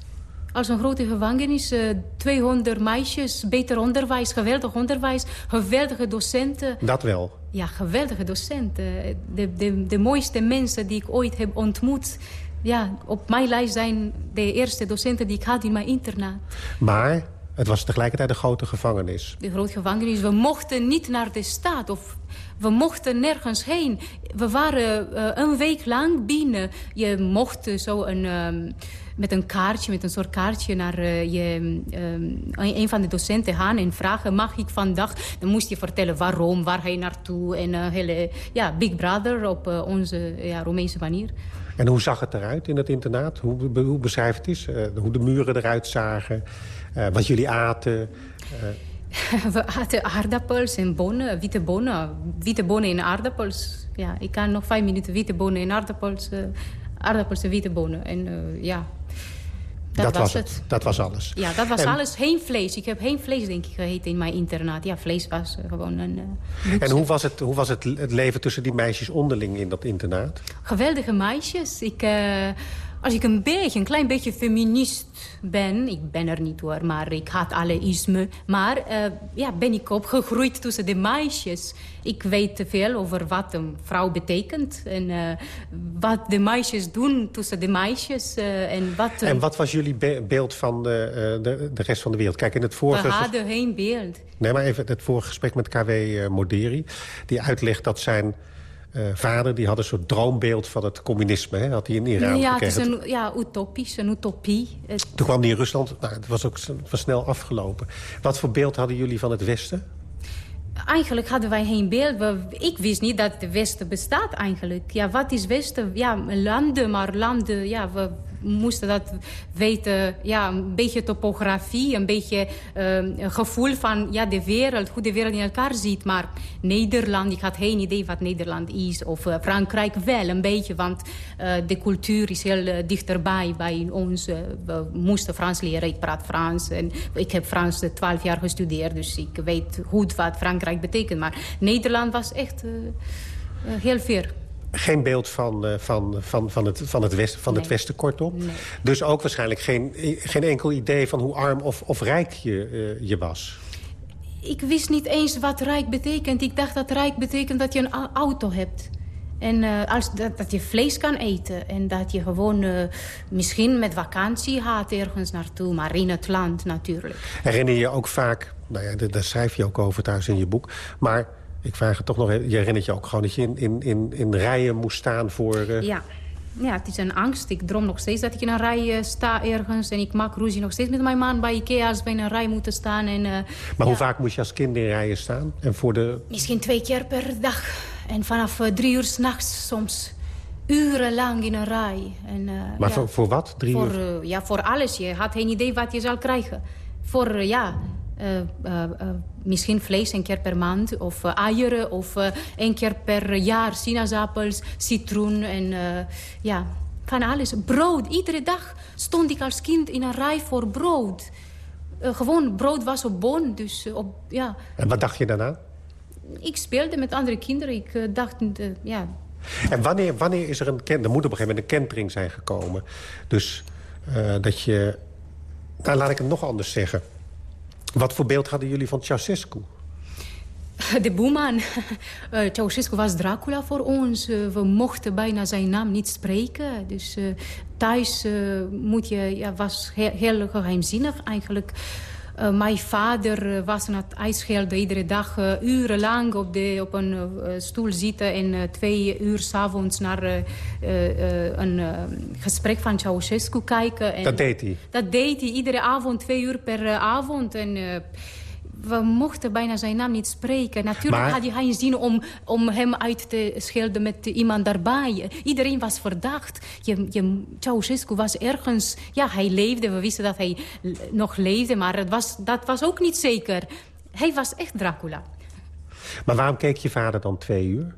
Als een grote gevangenis. Uh, 200 meisjes, beter onderwijs, geweldig onderwijs. Geweldige docenten. Dat wel? Ja, geweldige docenten. De, de, de mooiste mensen die ik ooit heb ontmoet... Ja, op mijn lijst zijn de eerste docenten die ik had in mijn internaat. Maar het was tegelijkertijd een grote gevangenis. De grote gevangenis. We mochten niet naar de stad of we mochten nergens heen. We waren uh, een week lang binnen. Je mocht zo een, um, met een kaartje, met een soort kaartje naar uh, je, um, een van de docenten gaan en vragen... mag ik vandaag? Dan moest je vertellen waarom, waar ga je naartoe. En hele, ja, Big Brother op onze ja, Romeinse manier. En hoe zag het eruit in het internaat? Hoe, hoe beschrijf het eens? hoe de muren eruit zagen? Uh, wat jullie aten? Uh... We aten aardappels en bonen, witte bonen. Witte bonen en aardappels. Ja, ik kan nog vijf minuten witte bonen en aardappels aardappels en witte bonen. En ja, dat, dat was, het. het. Dat was alles. Ja, dat was En- alles. Geen vlees. Ik heb geen vlees, denk ik, gegeten in mijn internaat. Ja, vlees was eh, gewoon een... eh, En hoe was, het, hoe was het, het leven tussen die meisjes onderling in dat internaat? geweldige meisjes. Ik, eh, als ik een beetje, een klein beetje feminist ben... ik ben er niet hoor, maar ik had alle isme. Maar eh, ja, ben ik opgegroeid tussen de meisjes. Ik weet te veel over wat een vrouw betekent. En eh, wat de meisjes doen tussen de meisjes. eh, en wat, En wat was jullie be- beeld van de, de, de rest van de wereld? Kijk, in het vorige... we hadden geen beeld. Nee, maar even het vorige gesprek met KW Moderi. Die uitlegt dat zijn eh, vader... die had een soort droombeeld van het communisme. Hè? Had hij in Iran ja, het is een ja, utopisch, een utopie. Het- Toen kwam hij in Rusland. Nou, het was ook het was snel afgelopen. Wat voor beeld hadden jullie van het Westen? Eigenlijk hadden wij geen beeld. Ik wist niet dat de Westen bestaat eigenlijk. Ja, wat is Westen? Ja, landen, maar landen... Ja, we moesten dat weten. Ja, een beetje topografie, een beetje eh, een gevoel van ja, de wereld. Hoe de wereld in elkaar ziet. Maar Nederland, ik had geen idee wat Nederland is. Of eh, Frankrijk wel, een beetje. Want eh, de cultuur is heel eh, dichterbij bij ons. We moesten Frans leren. Ik praat Frans. En ik heb Frans twaalf jaar gestudeerd. Dus ik weet goed wat Frankrijk betekent. Maar Nederland was echt heel ver. Geen beeld van, eh, van, van, van, het, van, het, Westen, van het. Westen, kortom. Dus ook waarschijnlijk geen, geen enkel idee van hoe arm of, of rijk je, eh, je was. Ik wist niet eens wat rijk betekent. Ik dacht dat rijk betekent dat je een au- auto hebt. En eh, als, dat, dat je vlees kan eten. En dat je gewoon misschien met vakantie gaat ergens naartoe. Maar in het land natuurlijk. Herinner je je ook vaak, nou ja, daar schrijf je ook over thuis in je boek... maar ik vraag het toch nog even, je herinnert je ook gewoon... dat je in, in, in, in rijen moest staan voor... eh, Ja. ja, het is een angst. Ik droom nog steeds dat ik in een rij eh, sta ergens. En ik maak ruzie nog steeds met mijn man bij Ikea... als we in een rij moeten staan. En, eh, Maar ja, hoe vaak moest je als kind in rijen staan? En voor de... Misschien twee keer per dag. En vanaf drie uur s'nachts soms urenlang in een rij. En, Maar ja. voor, voor wat? Drie voor, uur? ja, voor alles. Je had geen idee wat je zal krijgen. Voor, ja, misschien vlees een keer per maand. Of eh, eieren. Of eh een keer per jaar sinaasappels, citroen. En eh, ja, van alles. Brood. Iedere dag stond ik als kind in een rij voor brood. Eh, gewoon, brood was op bon. Dus eh, op, ja... En wat dacht je daarna? Ik speelde met andere kinderen. Ik eh, dacht, eh, ja, En wanneer, wanneer is er een... ken- Er moet op een gegeven moment een kentering zijn gekomen. Dus eh, dat je... Nou, laat ik het nog anders zeggen. Wat voor beeld hadden jullie van Ceausescu? de boeman. Eh, Ceausescu was Dracula voor ons. Eh, we mochten bijna zijn naam niet spreken. Dus eh, thuis moet je, ja, was heel, heel geheimzinnig eigenlijk. Eh, mijn vader eh, was aan het ijsschelden iedere dag eh, urenlang op, de, op een stoel zitten... en twee uur s'avonds naar een gesprek van Ceausescu kijken. En Dat deed hij. dat deed hij iedere avond, twee uur per avond. En we mochten bijna zijn naam niet spreken. Natuurlijk Maar- had hij geen zin om, om hem uit te schelden met iemand daarbij. Iedereen was verdacht. Je, je, Ceausescu was ergens... Ja, hij leefde. We wisten dat hij nog leefde. Maar het was, dat was ook niet zeker. Hij was echt Dracula. Maar waarom keek je vader dan twee uur?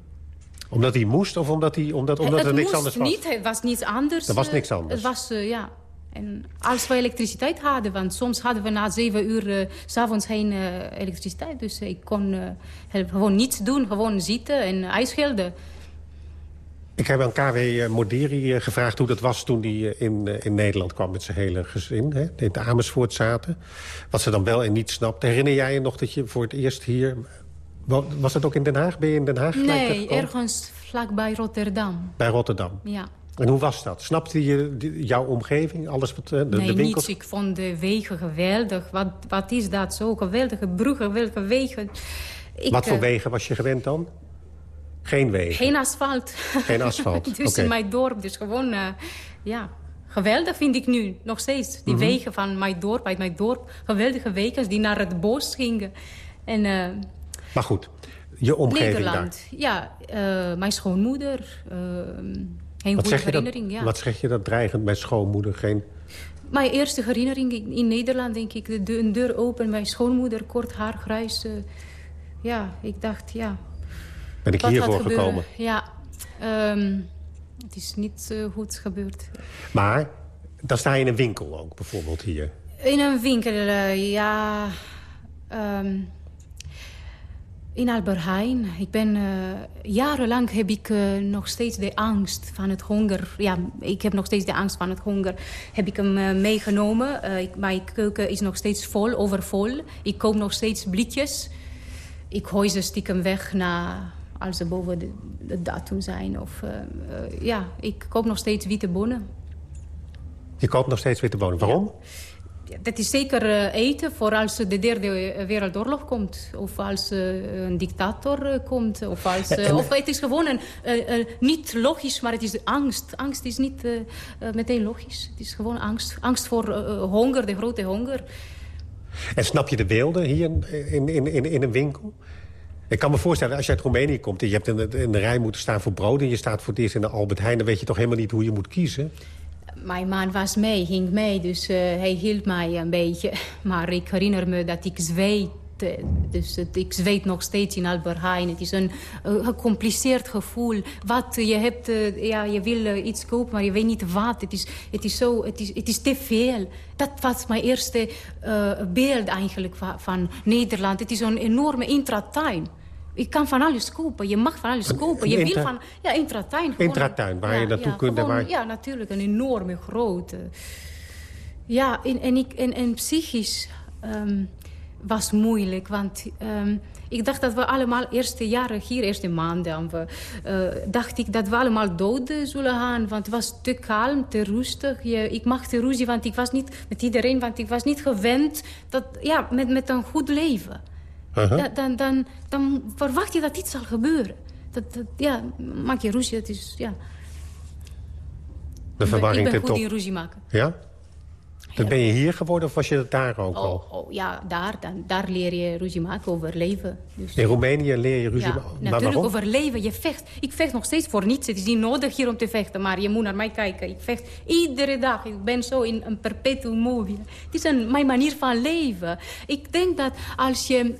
Omdat hij moest of omdat, hij, omdat, omdat het er niks anders was? niet. Het was niets anders. Er was eh, niks anders. Het was, eh, ja... En als we elektriciteit hadden, want soms hadden we na zeven uur eh, s s'avonds geen eh, elektriciteit. Dus ik kon eh, gewoon niets doen, gewoon zitten en ijsschelden. Ik heb aan KW eh, Moderi eh, gevraagd hoe dat was toen hij eh, in, eh, in Nederland kwam met zijn hele gezin. Hè, in de Amersfoort zaten. Wat ze dan wel en niet snapte. Herinner jij je nog dat je voor het eerst hier... Wa- Was dat ook in Den Haag? Ben je in Den Haag gelijk Nee, ergens vlakbij Rotterdam. Bij Rotterdam. Ja. En hoe was dat? Snapte je jouw omgeving? Alles wat, eh, de, nee, de winkels? niets. Ik vond de wegen geweldig. Wat, wat is dat zo? Geweldige bruggen, geweldige wegen. Ik, wat voor eh, wegen was je gewend dan? Geen wegen? Geen asfalt. Geen asfalt, dus in mijn dorp. Dus gewoon, eh, ja, geweldig vind ik nu. Nog steeds. Die Mhm. wegen van mijn dorp, uit mijn dorp. Geweldige wegen die naar het bos gingen. En Maar goed, je omgeving Nederland. Ja, mijn schoonmoeder. Eh geen. Wat goede zeg, je dat, herinnering, ja. wat zeg je dat dreigend met schoonmoeder? Geen... Mijn eerste herinnering in, in Nederland, denk ik. De, de- een deur open, mijn schoonmoeder, kort haar, grijs. eh, ja, ik dacht, ja... Ben ik hiervoor gekomen? Ja. ehm, het is niet uh, goed gebeurd. Maar dan sta je in een winkel ook, bijvoorbeeld hier. In een winkel, uh, ja... Um, in Albert Heijn. Ik ben, uh, jarenlang heb ik uh, nog steeds de angst van het honger. Ja, ik heb nog steeds de angst van het honger. Heb ik hem uh, meegenomen. Ik, mijn keuken is nog steeds vol, overvol. Ik koop nog steeds blikjes. Ik gooi ze stiekem weg na, als ze boven de, de datum zijn. Of, ja, ik koop nog steeds witte bonen. Je koopt nog steeds witte bonen. Waarom? Ja dat is zeker uh, eten voor als de derde wereldoorlog komt. Of als uh, een dictator komt. Of, als, en, of het is gewoon een, niet logisch, maar het is angst. Angst is niet meteen logisch. Het is gewoon angst. Angst voor honger, de grote honger. En snap je de beelden hier in, in, in, in een winkel? Ik kan me voorstellen, als je uit Roemenië komt... en je hebt in de, in de rij moeten staan voor brood... en je staat voor het eerst in de Albert Heijn... dan weet je toch helemaal niet hoe je moet kiezen? Mijn man was mee, ging mee, dus uh, hij hield mij een beetje. Maar ik herinner me dat ik zweet. Dus het, ik zweet nog steeds in Albert Heijn. Het is een gecompliceerd gevoel. Wat je hebt, ja, je wil iets kopen, maar je weet niet wat. Het is, het is, zo, het is, het is te veel. Dat was mijn eerste beeld eigenlijk van, van Nederland. Het is een enorme intratuin. Je kan van alles kopen. Je mag van alles kopen. Je wil van... Ja, intratuin. Intratuin, waar je naartoe ja, kunt. Gewoon, waar... Ja, natuurlijk. Een enorme grote. Ja, en, en, ik, en, en psychisch um, was moeilijk. Want um, ik dacht dat we allemaal eerste jaren hier, eerste maanden... We, uh, dacht ik dat we allemaal doden zullen gaan. Want het was te kalm, te rustig. Je, ik maakte ruzie, want ik was niet met iedereen... want ik was niet gewend dat, ja, met, met een goed leven... Uh -huh. dan, dan, dan verwacht je dat iets zal gebeuren. Dat, dat, ja, maak je ruzie, het is, ja... De verwarring ik ben, goed in ruzie maken. Ja? Dan ben je hier geworden of was je daar ook oh, al? Oh, ja, daar, dan, daar leer je ruzie maken over leven. Dus... In Roemenië leer je ruzie ja, maken? Natuurlijk, over leven. Je vecht. Ik vecht nog steeds voor niets. Het is niet nodig hier om te vechten, maar je moet naar mij kijken. Ik vecht iedere dag. Ik ben zo in een perpetuum mobile. Het is een, mijn manier van leven. Ik denk dat als je...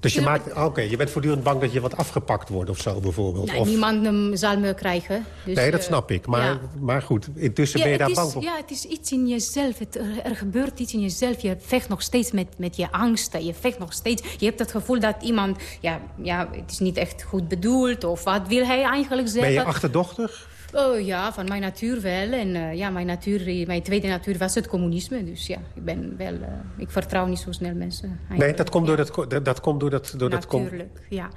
Dus je maakt, oké, je bent voortdurend bang dat je wat afgepakt wordt of zo bijvoorbeeld? Nee, of... niemand um, zal me krijgen. Dus, nee, dat snap ik. Maar, ja. maar goed, intussen ja, ben je daar is, bang voor. Ja, het is iets in jezelf. Het, er, er, gebeurt iets in jezelf. Je vecht nog steeds met, met je angsten. Je vecht nog steeds. Je hebt het gevoel dat iemand... Ja, ja, het is niet echt goed bedoeld. Of wat wil hij eigenlijk zeggen? Ben je achterdochtig? Oh ja, van mijn natuur wel. En uh, ja, mijn, natuur, mijn tweede natuur was het communisme. Dus ja, ik ben wel... Uh, ik vertrouw niet zo snel mensen. Eigenlijk. Nee, dat komt door dat... dat, dat komt door dat, door Natuurlijk, dat ja.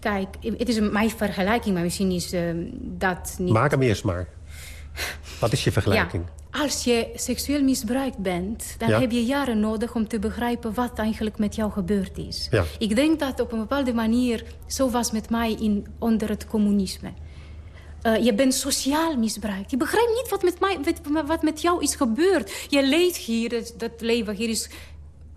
Kijk, het is mijn vergelijking, maar misschien is uh, dat niet... Maak hem eerst maar. Wat is je vergelijking? Ja. Als je seksueel misbruikt bent, dan ja. heb je jaren nodig om te begrijpen wat eigenlijk met jou gebeurd is. Ja. Ik denk dat op een bepaalde manier zo was met mij in, onder het communisme. Uh, je bent sociaal misbruikt. Je begrijpt niet wat met, mij, wat, wat met jou is gebeurd. Je leeft hier, dat, dat leven hier is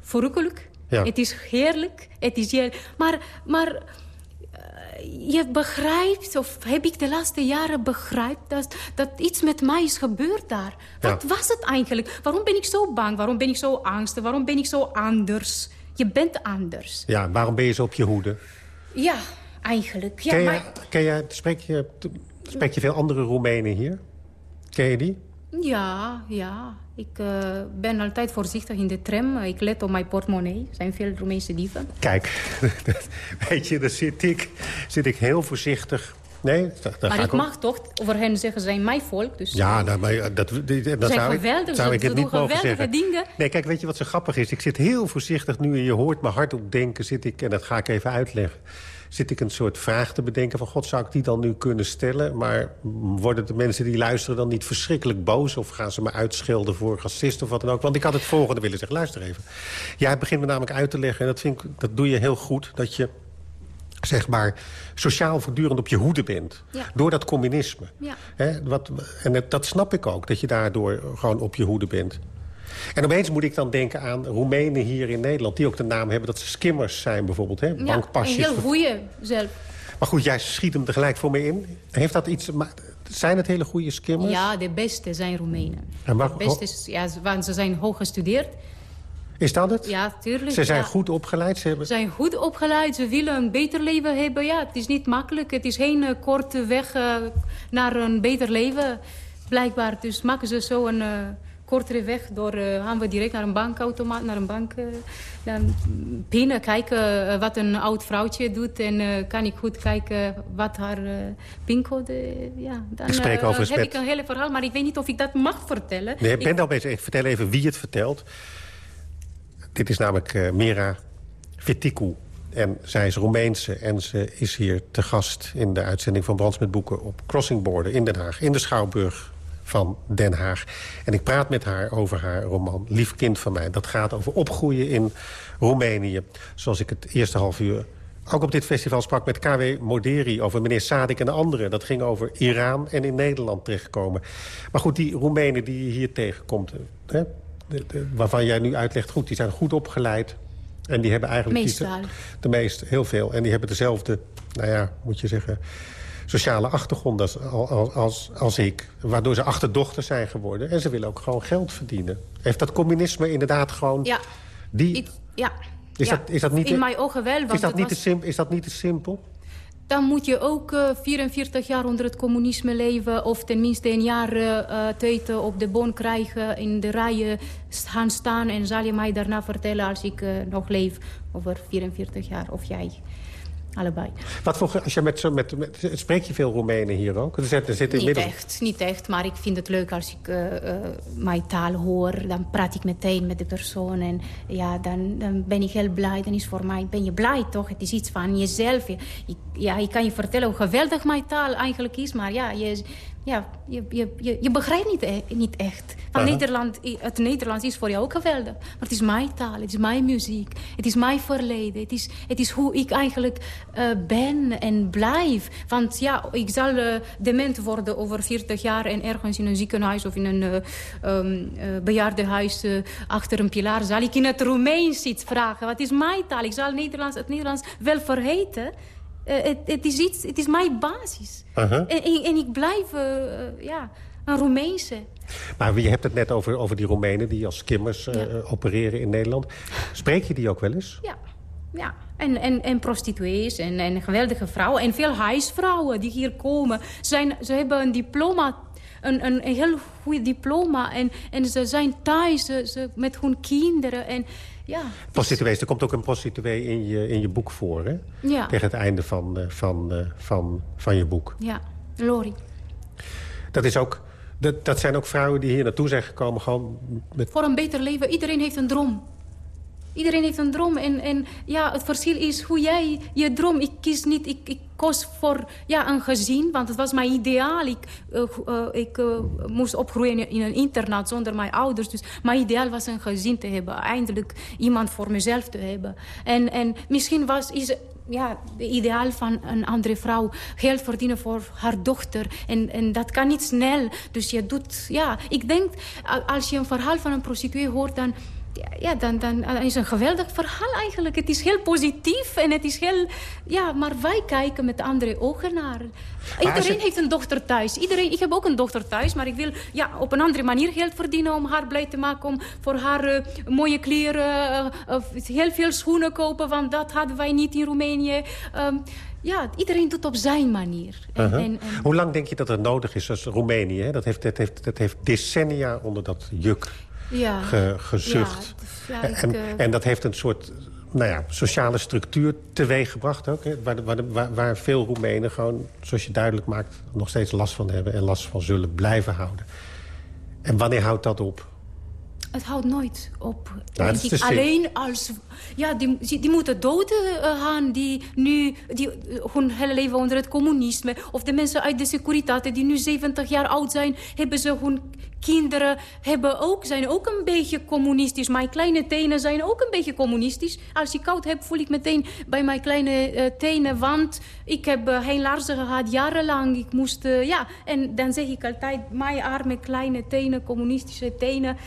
verrukkelijk. Ja. Het is heerlijk. Het is heerlijk. Maar, maar uh, je begrijpt, of heb ik de laatste jaren begrijpt... dat, dat iets met mij is gebeurd daar. Wat ja. was het eigenlijk? Waarom ben ik zo bang? Waarom ben ik zo angstig? Waarom ben ik zo anders? Je bent anders. Ja, waarom ben je zo op je hoede? Ja, eigenlijk. Ja, ken, je, maar... ken je, spreek je... Spreek je veel andere Roemenen hier? Ken je die? Ja, ja. Ik uh, ben altijd voorzichtig in de tram. Ik let op mijn portemonnee. Er zijn veel Roemeense dieven. Kijk, weet je, daar zit ik, zit ik heel voorzichtig... Nee, dat, maar ik mag toch over hen zeggen, ze zijn mijn volk. Dus ja, nou, maar dat, dat, dat zijn zou, geweldig, ik, zou ik ze het niet mogen zeggen. Dingen. Nee, kijk, weet je wat zo grappig is? Ik zit heel voorzichtig nu en je hoort me hardop denken... Zit ik, en dat ga ik even uitleggen zit ik een soort vraag te bedenken van... God, zou ik die dan nu kunnen stellen? Maar worden de mensen die luisteren dan niet verschrikkelijk boos... of gaan ze me uitschelden voor racist of wat dan ook? Want ik had het volgende willen zeggen. Luister even. Jij begint me namelijk uit te leggen... en dat, vind ik, dat doe je heel goed, dat je zeg maar, sociaal voortdurend op je hoede bent. Ja. Door dat communisme. Ja. He, wat, en dat, dat snap ik ook, dat je daardoor gewoon op je hoede bent. En opeens moet ik dan denken aan Roemenen hier in Nederland... die ook de naam hebben dat ze skimmers zijn bijvoorbeeld. Hè? Bankpasjes. Ja, een heel goeie zelf. Maar goed, jij schiet hem tegelijk voor me in. Heeft dat iets... Zijn het hele goede skimmers? Ja, de beste zijn Roemenen. De beste, ja, want ze zijn hoog gestudeerd. Is dat het? Ja, tuurlijk. Ze zijn ja. goed opgeleid? Ze hebben... zijn goed opgeleid, ze willen een beter leven hebben. Ja, het is niet makkelijk. Het is geen uh, korte weg uh, naar een beter leven, blijkbaar. Dus maken ze zo een uh, kortere weg door... gaan we direct naar een bankautomaat, naar een bank... dan pinnen, kijken wat een oud vrouwtje doet... en kan ik goed kijken wat haar pincode... ja, dan ik heb ik een hele verhaal, maar ik weet niet of ik dat mag vertellen. Nee, ik ben al bezig. Ik vertel even wie het vertelt. Dit is namelijk Mira Viticou. En zij is Roemeense en ze is hier te gast in de uitzending van Brands met Boeken... op Crossingboarden in Den Haag, in de Schouwburg van Den Haag. En ik praat met haar over haar roman Lief kind van mij. Dat gaat over opgroeien in Roemenië. Zoals ik het eerste half uur ook op dit festival sprak met KW Moderi... over meneer Sadik en de anderen. Dat ging over Iran en in Nederland terechtkomen. Maar goed, die Roemenen die je hier tegenkomt... Hè, de, de, waarvan jij nu uitlegt, goed, die zijn goed opgeleid. En die hebben eigenlijk... Meestal. De meeste, heel veel. En die hebben dezelfde, nou ja, moet je zeggen... sociale achtergrond als, als, als, ik. Waardoor ze achterdochters zijn geworden. En ze willen ook gewoon geld verdienen. Heeft dat communisme inderdaad gewoon... Ja. Die, Ik, ja. is, ja. dat, is dat niet... In mijn ogen wel. Is, dat niet was... te simpel, is dat niet te simpel? dan moet je ook uh, 44 jaar onder het communisme leven... of tenminste een jaar uh, tijd op de bon krijgen, in de rijen gaan staan... en zal je mij daarna vertellen als ik uh, nog leef over 44 jaar, of jij. Allebei. Wat voor, als je met, zo, met, met, spreek je veel Roemenen hier ook? Er zit, er zit niet echt, niet echt. Maar ik vind het leuk als ik uh, uh, mijn taal hoor. Dan praat ik meteen met de persoon. En ja, dan, dan ben ik heel blij. Dan is voor mij, ben je blij toch? Het is iets van jezelf. Je, ja, ik kan je vertellen hoe geweldig mijn taal eigenlijk is. Maar ja, je, ja, je, je, je, je begrijpt niet, e niet echt. Van. Nederland, het Nederlands is voor jou ook geweldig. Maar het is mijn taal, het is mijn muziek. Het is mijn verleden. Het is, het is hoe ik eigenlijk uh, ben en blijf. Want ja, ik zal uh, dement worden over 40 jaar... en ergens in een ziekenhuis of in een uh, um, bejaardenhuis... achter een pilaar zal ik in het Roemeens iets vragen. Wat is mijn taal? Ik zal Nederlands, het Nederlands wel vergeten... Uh, het, het, is iets, het is mijn basis. Uh -huh. en, en, ik blijf uh, ja, een Roemeense. Maar je hebt het net over, over die Roemenen die als skimmers ja. opereren in Nederland. Spreek je die ook wel eens? Ja, ja. En, en, en prostituees en, en geweldige vrouwen. En veel huisvrouwen die hier komen. Zijn, ze hebben een diploma een, een, een heel goed diploma. En, en ze zijn thuis ze, ze, met hun kinderen. En, ja, Prostituees, er komt ook een prostituee in je, in je boek voor, hè? Ja. Tegen het einde van, van, van, van je boek. Ja, Lori. Dat, is ook, dat, dat zijn ook vrouwen die hier naartoe zijn gekomen gewoon met... Voor een beter leven. Iedereen heeft een droom. Iedereen heeft een droom. En, en ja, het verschil is hoe jij je droom... Ik kies niet... Ik, ik koos voor ja, een gezin, want het was mijn ideaal. Ik, uh, uh, ik uh, moest opgroeien in een internaat zonder mijn ouders. Dus mijn ideaal was een gezin te hebben. Eindelijk iemand voor mezelf te hebben. En, en misschien was... Is, ja, de ideaal van een andere vrouw. Geld verdienen voor haar dochter. En, en dat kan niet snel. Dus je doet... Ja, ik denk, als je een verhaal van een prostituee hoort... dan ja, dan, dan, dan is een geweldig verhaal eigenlijk. Het is heel positief en het is heel... Ja, maar wij kijken met andere ogen naar. Iedereen je... heeft een dochter thuis. Iedereen, ik heb ook een dochter thuis, maar ik wil ja, op een andere manier geld verdienen... om haar blij te maken, om voor haar uh, mooie kleren... Uh, heel veel schoenen kopen, want dat hadden wij niet in Roemenië. Um, ja, iedereen doet op zijn manier. En, uh -huh. en, en... Hoe lang denk je dat het nodig is als Roemenië? Hè? Dat, heeft, dat, heeft, dat heeft decennia onder dat juk ja. ge, gezucht. Ja, en, uh... en dat heeft een soort nou ja, sociale structuur teweeggebracht ook. Hè? Waar, waar, waar, waar, veel Roemenen gewoon, zoals je duidelijk maakt... nog steeds last van hebben en last van zullen blijven houden. En wanneer houdt dat op? Het houdt nooit op. Denk ik. Alleen als... Ja, die, die moeten doden uh, gaan die nu die, uh, hun hele leven onder het communisme. Of de mensen uit de Securitate die nu 70 jaar oud zijn... hebben ze hun kinderen hebben ook, zijn ook een beetje communistisch. Mijn kleine tenen zijn ook een beetje communistisch. Als ik koud heb, voel ik meteen bij mijn kleine uh, tenen. Want ik heb geen laarzen gehad jarenlang. Ik moest, ja... En dan zeg ik altijd, mijn arme kleine tenen, communistische tenen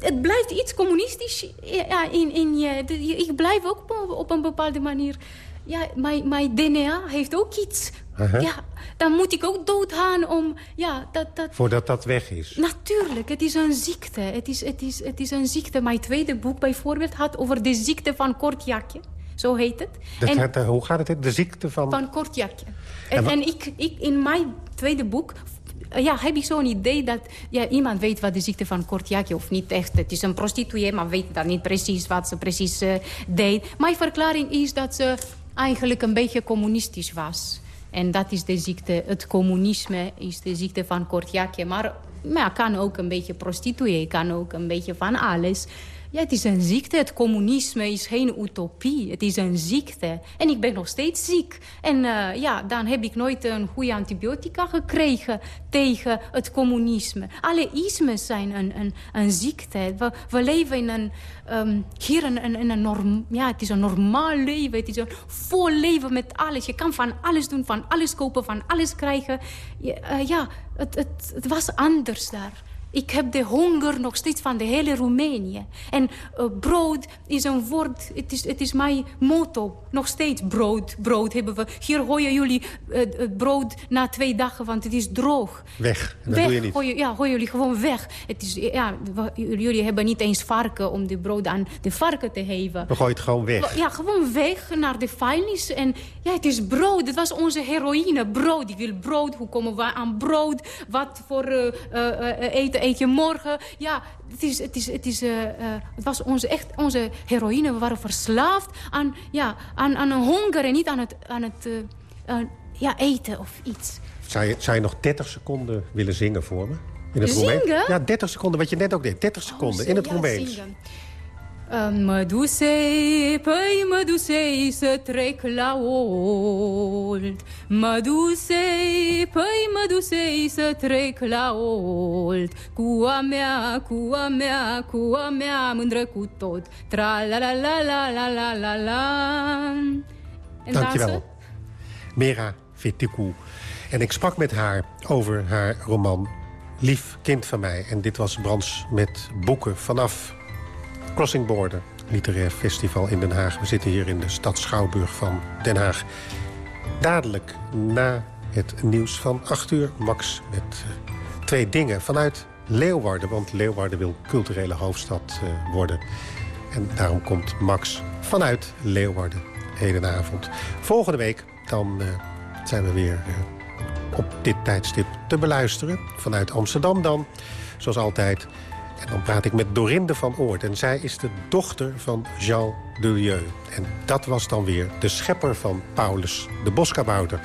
het blijft iets communistisch ja, in, in je. Ik blijf ook op een bepaalde manier ja, mijn, mijn DNA heeft ook iets. Uh-huh. Ja, dan moet ik ook doodgaan om... Ja, dat, dat... Voordat dat weg is. Natuurlijk, het is een ziekte. Het is, het, is, het is een ziekte. Mijn tweede boek bijvoorbeeld gaat over de ziekte van kortjakje. Zo heet het. Dat, En- eh, hoe gaat het? De ziekte van... van kortjakje. En En, en ik, ik, in mijn tweede boek ja, heb ik zo'n idee dat ja, iemand weet wat de ziekte van kortjakje of niet echt. Het is een prostituee, maar weet dan niet precies wat ze precies eh, deed. Mijn verklaring is dat ze eigenlijk een beetje communistisch was. En dat is de ziekte, het communisme is de ziekte van kortjakje. Maar, maar kan ook een beetje prostituee, kan ook een beetje van alles. Ja, het is een ziekte. Het communisme is geen utopie. Het is een ziekte. En ik ben nog steeds ziek. En eh, ja, dan heb ik nooit een goede antibiotica gekregen tegen het communisme. Alle ismes zijn een, een, een ziekte. We, we leven in een, ehm, hier in, in een norm, ja, het is een normaal leven. Het is een vol leven met alles. Je kan van alles doen, van alles kopen, van alles krijgen. Ja, eh, ja het, het, het was anders daar. Ik heb de honger nog steeds van de hele Roemenië. En eh, brood is een woord, het is, het is mijn motto. Nog steeds brood, brood hebben we. Hier gooien jullie eh, het brood na twee dagen, want het is droog. Weg. Dat weg, doe je niet. Ja, gooien jullie gewoon weg. Het is, ja, we- jullie hebben niet eens varken om de brood aan de varken te geven. We gooien het gewoon weg. Ja, gewoon weg naar de vuilnis. En ja, het is brood. Het was onze heroïne. Brood. Ik wil brood. Hoe komen we aan brood? Wat voor eh, eh, eh, eten eet je morgen? Ja, het, is, het, is, het, is, eh, eh, het was onze, echt onze heroïne. We waren verslaafd aan, ja, aan, aan een honger en niet aan het, aan het eh, ja, eten of iets. Zou je, zou je nog 30 seconden willen zingen voor me? In het Zingen? Ja, 30 seconden, wat je net ook deed. 30 seconden, in het Ja, zingen. Mă dusei, păi mă să trec la olt Mă dusei, păi mă să trec la olt Cu a mea, cu a mea, cu a mea mândră cu tot Tra la la la la la la la la Dankjewel. Mera Vitikou. En ik sprak met haar over haar roman Lief kind van mij. En dit was Brans met boeken vanaf Crossing Border. Literair festival in Den Haag. We zitten hier in de stad Schouwburg van Den Haag. Dadelijk na het nieuws van 8 uur. Max met eh, twee dingen vanuit Leeuwarden. Want Leeuwarden wil culturele hoofdstad eh, worden. En daarom komt Max vanuit Leeuwarden hedenavond. Volgende week dan eh, zijn we weer op dit tijdstip te beluisteren. Vanuit Amsterdam dan, zoals altijd. En dan praat ik met Dorinde van Oort. En zij is de dochter van Jean Delieu. En dat was dan weer de schepper van Paulus, de boskabouter.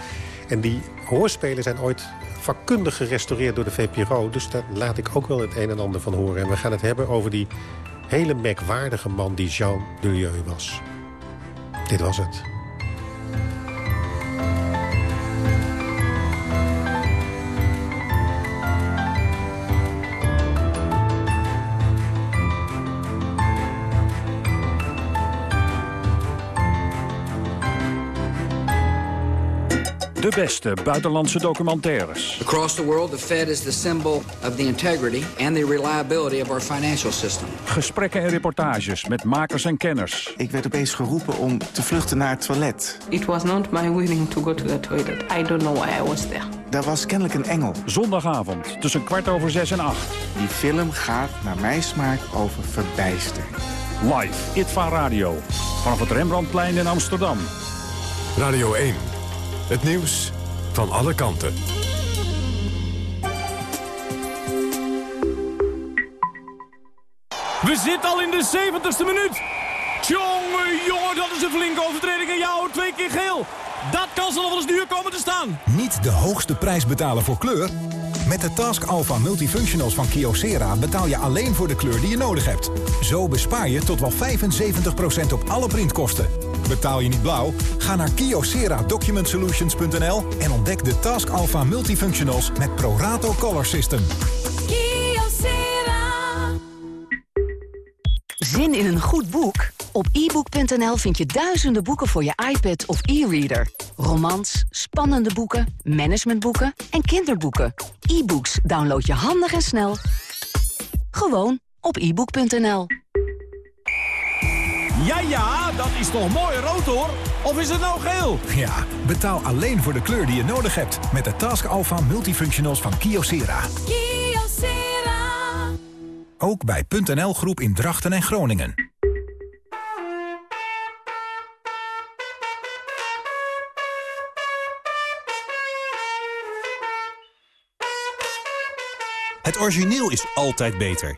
En die hoorspelen zijn ooit vakkundig gerestaureerd door de VPRO. Dus daar laat ik ook wel het een en ander van horen. En we gaan het hebben over die hele merkwaardige man die Jean Delieu was. Dit was het. De beste buitenlandse documentaires. Across the world, the Fed is the symbol of the integrity and the reliability of our financial system. Gesprekken en reportages met makers en kenners. Ik werd opeens geroepen om te vluchten naar het toilet. It was not my willing to go to the toilet. I don't know why I was there. Daar was kennelijk een engel. Zondagavond tussen kwart over zes en acht. Die film gaat naar mijn smaak over verbijstering. Live, ITVA Radio. Vanaf het Rembrandtplein in Amsterdam. Radio 1. Het nieuws van alle kanten. We zitten al in de 70ste minuut. Tjonge, jongen, dat is een flinke overtreding. En jou, twee keer geel. Dat kan ze nog wel eens duur komen te staan. Niet de hoogste prijs betalen voor kleur? Met de Task Alpha Multifunctionals van Kyocera betaal je alleen voor de kleur die je nodig hebt. Zo bespaar je tot wel 75% op alle printkosten. Betaal je niet blauw? Ga naar kyocera-document-solutions.nl en ontdek de Task Alpha Multifunctionals met ProRato Color System. Zin in een goed boek? Op ebook.nl vind je duizenden boeken voor je iPad of e-reader. Romans, spannende boeken, managementboeken en kinderboeken. E-books download je handig en snel. Gewoon op ebook.nl. Ja, ja, dat is toch mooi rood, hoor. Of is het nou geel? Ja, betaal alleen voor de kleur die je nodig hebt. Met de Task Alpha Multifunctionals van Kyocera. Kyocera. Ook bij .nl Groep in Drachten en Groningen. Het origineel is altijd beter.